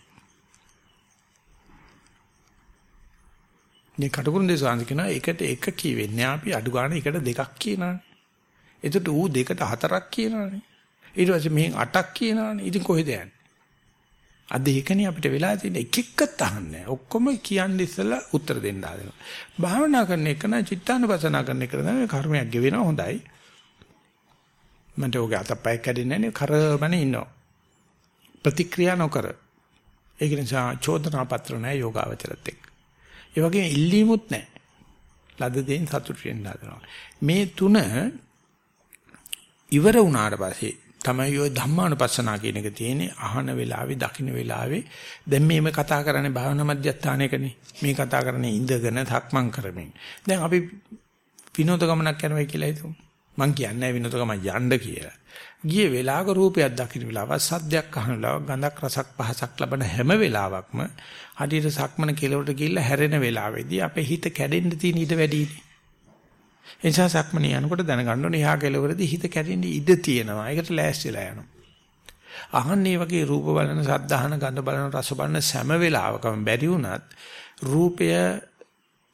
මේ කටුකුරුන් දේශාන්ති කියනවා එකට එක කියවෙන්නේ අපි අඩු ගන්න එකට දෙකක් කියනවානේ. එතකොට ඌ දෙකට හතරක් කියනවානේ. ඊට පස්සේ මෙහෙන් අටක් කියනවානේ. ඉතින් කොහෙද යන්නේ? අද ඒකනේ අපිට වෙලා තියෙන එක එක්කත් අහන්නේ. ඔක්කොම කියන්නේ ඉස්සලා උත්තර දෙන්න හදනවා. භාවනා කරන එක නම් චිත්තානුපසනා කරන එක නම් කර්මයක් ගෙවෙනවා හොඳයි. මන්ට ඔගේ අතපය කැඩෙන්නේ නැහැ කරමනේ ඉන්නවා. ප්‍රතික්‍රියා නොකර. ඒක නිසා චෝදනා පත්‍ර නැහැ යෝගාවචරත් එක්ක. ඒ වගේම ඉල්ලීමුත් නැහැ. ලද දෙයින් සතුටු වෙන්න හදනවා. මේ තුන ඉවර වුණාට පස්සේ තමයි ওই ධම්මානුපස්සනා කියන එක තියෙන්නේ. අහන වෙලාවේ දකින්න වෙලාවේ. දැන් මේ කතා කරන්නේ භාවනා මධ්‍යස්ථානයකනේ. මේ කතා කරන්නේ ඉඳගෙන ධක්මං කරමින්. දැන් අපි විනෝද ගමනක් යනවා කියලා හිතමු. මං කියන්නේ විනෝද ගමන් යන්න කියලා. ගිය වෙලාවක රූපයක් දකින්න වෙලාව සද්දයක් අහන වෙලාව ගඳක් රසක් පහසක් ලබන හැම වෙලාවකම හදිහට සක්මන කෙලවට ගිහිල්ලා හැරෙන වෙලාවේදී අපේ හිත කැඩෙන්න තියෙන ඉඩ වැඩිනේ ඒ නිසා සක්මණේ යනකොට දැනගන්න ඕනේ එහා කෙලවරදී හිත කැඩෙන්න ඉඩ තියෙනවා. ඒකට ලෑස්තිලා යනවා. අහන්නේ වගේ රූප බලන, ශබ්ද අහන, ගන්ධ බලන, රස බලන සෑම වෙලාවකම බැරි වුණත් රූපය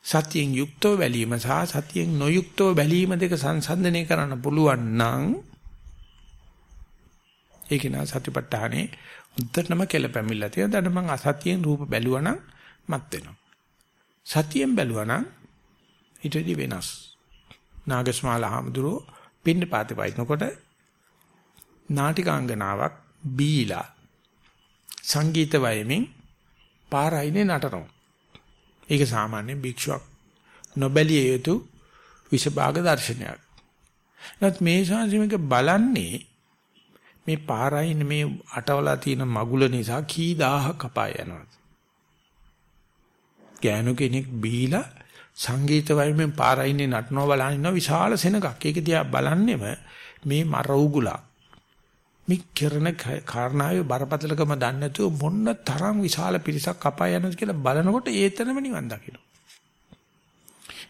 සතියෙන් යුක්තව බැලීම සහ සතියෙන් නොයුක්තව බැලීම දෙක සංසන්දනය කරන්න පුළුවන් නම් ඒක නා සතිපට්ඨානේ උද්දටම කෙලපැමිලා තියෙන. දැන් මම අසතියෙන් රූප බැලුවා නම් මත් වෙනවා. සතියෙන් බැලුවා නම් ඊට වඩා වෙනස්. නාගස්මාල හාමුදුරුවෝ පින්න පාතේ වයින්කොට නාටිකාංගනාවක් බීලා සංගීත වයමින් පාරයිනේ නටනවා. ඒක සාමාන්‍ය භික්ෂුවක් නොබැලිය යුතු විෂභාග දර්ශනයක්. නමුත් මේ ශාන්තිමික බලන්නේ මේ පාරයින් මේ අටවලා තියෙන මගුල නිසා කී දහහක් කපා යනවා. ගෑනු කෙනෙක් බීලා සංගීත වයිමෙන් පාරයිනේ නටනවා බලන ඉන්න විශාල සෙනගක්. ඒක දිහා බලන්නෙම මේ මර උගුලක්. මේ කරන කාරණාවේ බරපතලකම දන්නේ නැතුව මොන්න තරම් විශාල පිරිසක් කපා යනද කියලා බලනකොට ඒතනම නිවන් දකින්න.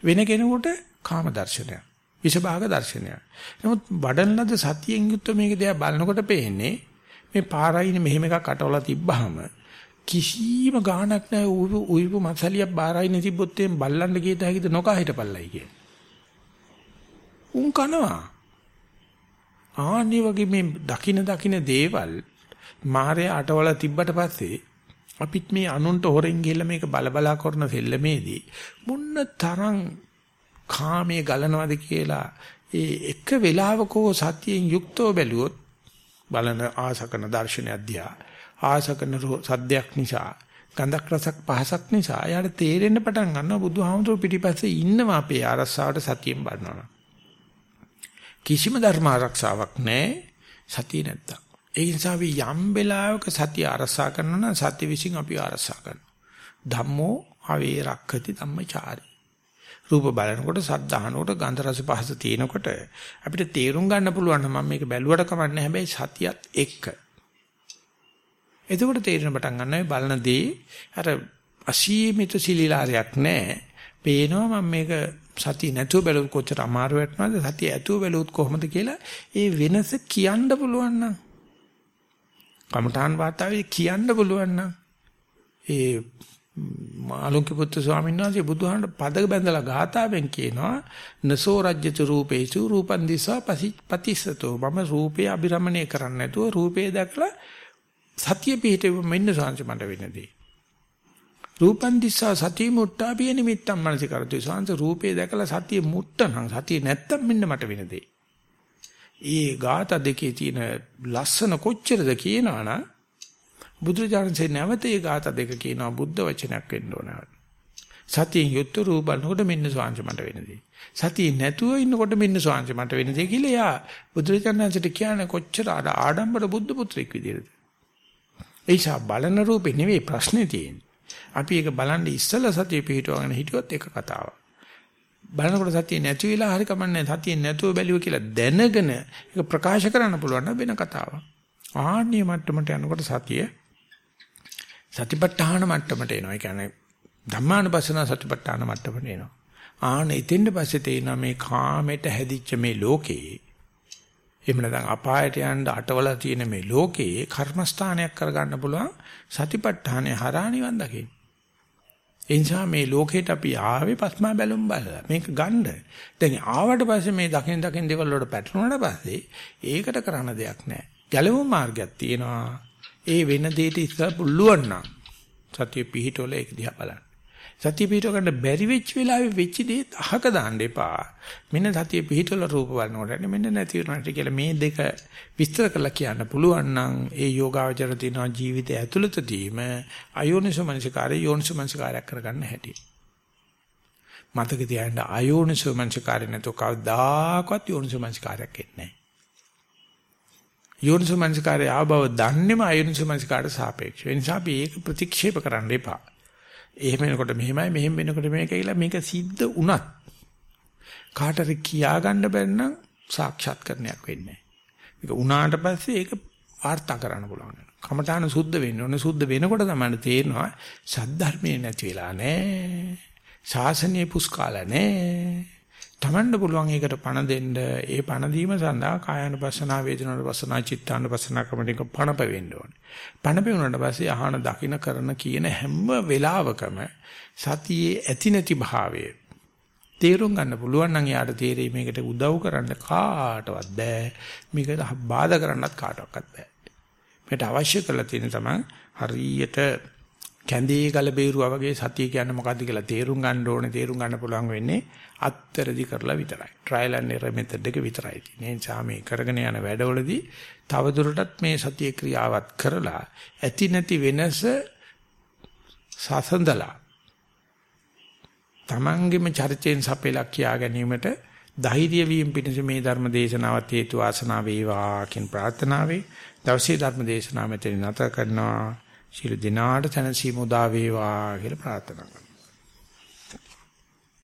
වෙන කෙනෙකුට කාම දර්ශනයක්. විෂභාග දර්ශනයක්. නමුත් වඩන ලද සතියෙන් යුක්ත මේක දිහා බලනකොට පේන්නේ මේ පාරයිනේ මෙහෙම එකක් අටවලා තිබ්බහම කිසිම ගාණක් නැහැ උයිපු මසලියක් බාරයිනේ තිබ්බොත් එම් බල්ලන්න ගියද හැකිද නොකා හිටපල්ලයි කිය. උන් කනවා. ආනි වගේ මේ දකින දකින දේවල් මාරේ අටවලා තිබ්බට පස්සේ අපිත් මේ අනුන්ට හොරෙන් ගිහලා මේක බලබලා කරන සෙල්ලමේදී මුන්න තරම් කාමයේ ගලනවද කියලා ඒ එක වෙලාවකෝ සතියෙන් යුක්තව බැලුවොත් බලන ආසකන දර්ශනය අධ්‍යා ආසකන සද්දයක් නිසා ගන්ධක් රසක් පහසක් නිසා එයාට තේරෙන්න පටන් ගන්නවා බුදුහාමුදුරු පිටිපස්සේ ඉන්නවා අපේ ආරස්සාවට සතියෙන් බලනවා කිසිම ධර්ම ආරක්ෂාවක් නැහැ සතිය නැත්තම්. ඒ නිසා අපි යම් වෙලාවක සතිය ආරසා කරනවා නම් සතිය විසින් අපි ආරසා කරනවා. ධම්මෝ අවේ රක්ඛති ධම්මචාරී. රූප බලනකොට සද්ද අහනකොට ගන්ධ රස පහස තියෙනකොට අපිට තේරුම් ගන්න පුළුවන් මම මේක බැලුවට කමන්නේ හැබැයි සතියත් එක්ක. එතකොට තේරෙන පටන් ගන්නවා බලන දේ අර අසීමිත සිලිලාරයක් නැහැ. පේනවා මම මේක සතිය නැතුව බැලුවොත් කොච්චර අමාරු වෙනවද? සතිය ඇතුව බැලුවොත් කොහොමද කියලා ඒ වෙනස කියන්න පුළුවන් නම්. කමඨාන් වාතාවේ කියන්න පුළුවන් නම්. ඒ මාළුන්ක පුත්තු ස්වාමීන් වහන්සේ බුදුහාමර පදක බැඳලා ගාතාවෙන් කියනවා නසෝ රජ්‍යච රූපේසු රූපන් දිසා පතිස්සතෝ. මම රූපේ අබිරමණය කරන්නේ නැතුව රූපේ දැකලා සතිය පිහිටෙ මෙන්න සාංශ මට වෙනදී රූපන් දිසා සතිය මුට්ටා පිය නිමිත්තම් මනසි කරතු සාංශ රූපේ දැකලා සතිය මුට්ටනම් සතිය නැත්තම් මෙන්න මට වෙනදී ඒ ගාත දෙකේ තියෙන ලස්සන කොච්චරද කියනවනම් බුදුරජාණන්සේ නැවත ඒ ગાත දෙක කියනවා බුද්ධ වචනයක් වෙන්න ඕන. සතියෙන් යුත් රූපනකොට මෙන්න ස්වාංශ මට වෙනදී. සතිය නැතුව ඉන්නකොට මෙන්න ස්වාංශ මට වෙනදී කියලා යා බුදුරජාණන්සේට කියන්නේ කොච්චර ආඩම්බර බුද්ධ පුත්‍රෙක් විදියටද. ඒසා බලන රූපේ නෙවෙයි ප්‍රශ්නේ තියෙන්නේ. අපි ඒක බලන්න ඉස්සලා සතිය පිටවගෙන හිටියොත් ඒක කතාවක්. බලනකොට සතිය නැති වෙලා හරි කමන්නේ සතිය නැතුව බැලුව කියලා දැනගෙන ඒක ප්‍රකාශ කරන්න පුළුවන් වෙන කතාවක්. ආන්නේ මට්ටමට යනකොට සතිය සතිපට්ඨාන මට්ටමට එනවා. ඒ කියන්නේ ධම්මානුපස්සන සතිපට්ඨාන මට්ටමට එනවා. ආන එතෙන්ද පස්සේ තේිනවා මේ කාමයට හැදිච්ච මේ ලෝකේ එහෙම නැත්නම් අපායට යන්න අටවලා තියෙන මේ ලෝකේ කර්මස්ථානයක් කරගන්න පුළුවන් සතිපට්ඨානය හරහා නිවන් දකින්න. ඒ නිසා මේ ලෝකෙට අපි ආවේ පස්මා බැලුම් බලලා මේක ගන්න. දැන් ආවට පස්සේ මේ දකින් දකින් දේවල් වලට පැටලුණාට පස්සේ ඒකට කරන්න දෙයක් නැහැ. ගැලවුම් මාර්ගයක් තියෙනවා. ඒ වෙන දෙයට ඉස්සර පුළුවන් නම් සතිය පිහිටවල ඒක දිහා බලන්න. සතිය පිහිටව ගන්න බැරි වෙච්ච වෙලාවේ වෙච්ච දේ අහක දාන්න එපා. මෙන්න සතිය පිහිටවල රූප බලනකොට මෙන්න නැති වෙනවාට කියලා මේ දෙක විස්තර කරලා කියන්න පුළුවන් නම් ඒ යෝගාවචර දිනවා ජීවිතය ඇතුළතදීම අයෝනිසෝ මනසිකාරය යෝනිසෝ මනසිකාරයක් කරගන්න හැටි. මතක තියාගන්න අයෝනිසෝ මනසිකාරය නැතෝ කවදාකවත් යෝනිසෝ මනසිකාරයක් එන්නේ නැහැ. යෝනිසමනසිකාරය ආවව දන්නේම අයෝනිසමනසිකාරට සාපේක්ෂව. ඒ නිසා අපි ඒක ප්‍රතික්ෂේප කරන්න එපා. එහෙම වෙනකොට මෙහෙමයි මෙහෙම වෙනකොට මේක කියලා මේක සිද්ධ වුණත් කාටද කියා ගන්න බැරි නම් සාක්ෂාත්කරණයක් වෙන්නේ නැහැ. මේක උනාට පස්සේ ඒක වාර්තා කරන්න පුළුවන්. කමඨාන සුද්ධ වෙන්න ඕනේ. සුද්ධ වෙනකොට තමයි තේරෙනවා සද්ධර්මයේ නැති වෙලා නැහැ. ශාසනීය පුස්කාලා නැහැ. තමන්ට පුළුවන් ඒකට පණ දෙන්න ඒ පණ දීම සඳහා කායानुපස්සනා වේදනානුපස්සනා චිත්තානුපස්සනා ක්‍රමයක පණ පෙවෙන්න ඕනේ. පණ පෙවුනට පස්සේ අහන දකින කරන කියන හැම වෙලාවකම සතියේ ඇති නැති භාවය තේරුම් ගන්න පුළුවන් නම් යාට තේරෙයි මේකට උදව් කරන්න කාටවත් බෑ. මේකට බාධා කරන්නත් කාටවත් බෑ. මේකට අවශ්‍ය කරලා තියෙන තමයි හරියට කැඳේ ගල බේරුවා වගේ සතිය කියන්නේ මොකද්ද කියලා තේරුම් ගන්න ඕනේ තේරුම් ගන්න පුළුවන් වෙන්නේ අත්තරදි කරලා විතරයි. ට්‍රයිල් ඇන්ඩ් එරර් මෙතඩ් එක විතරයි තියෙන්නේ. ඒ නිසා මේ කරගෙන යන වැඩවලදී තවදුරටත් මේ සතිය ක්‍රියාවත් කරලා ඇති නැති වෙනස සසඳලා තමන්ගේම චරිතයෙන් සපෙලා කියා ගැනීමට ධෛර්ය වීම පිණිස මේ ධර්ම දේශනාවත් හේතු වාසනා වේවා කියන ප්‍රාර්ථනාවේ දවසේ ධර්ම දේශනාව මෙතන නැත කරනවා ශිරු දිනාට තනසි මුදා වේවා කියලා ප්‍රාර්ථනා කරනවා.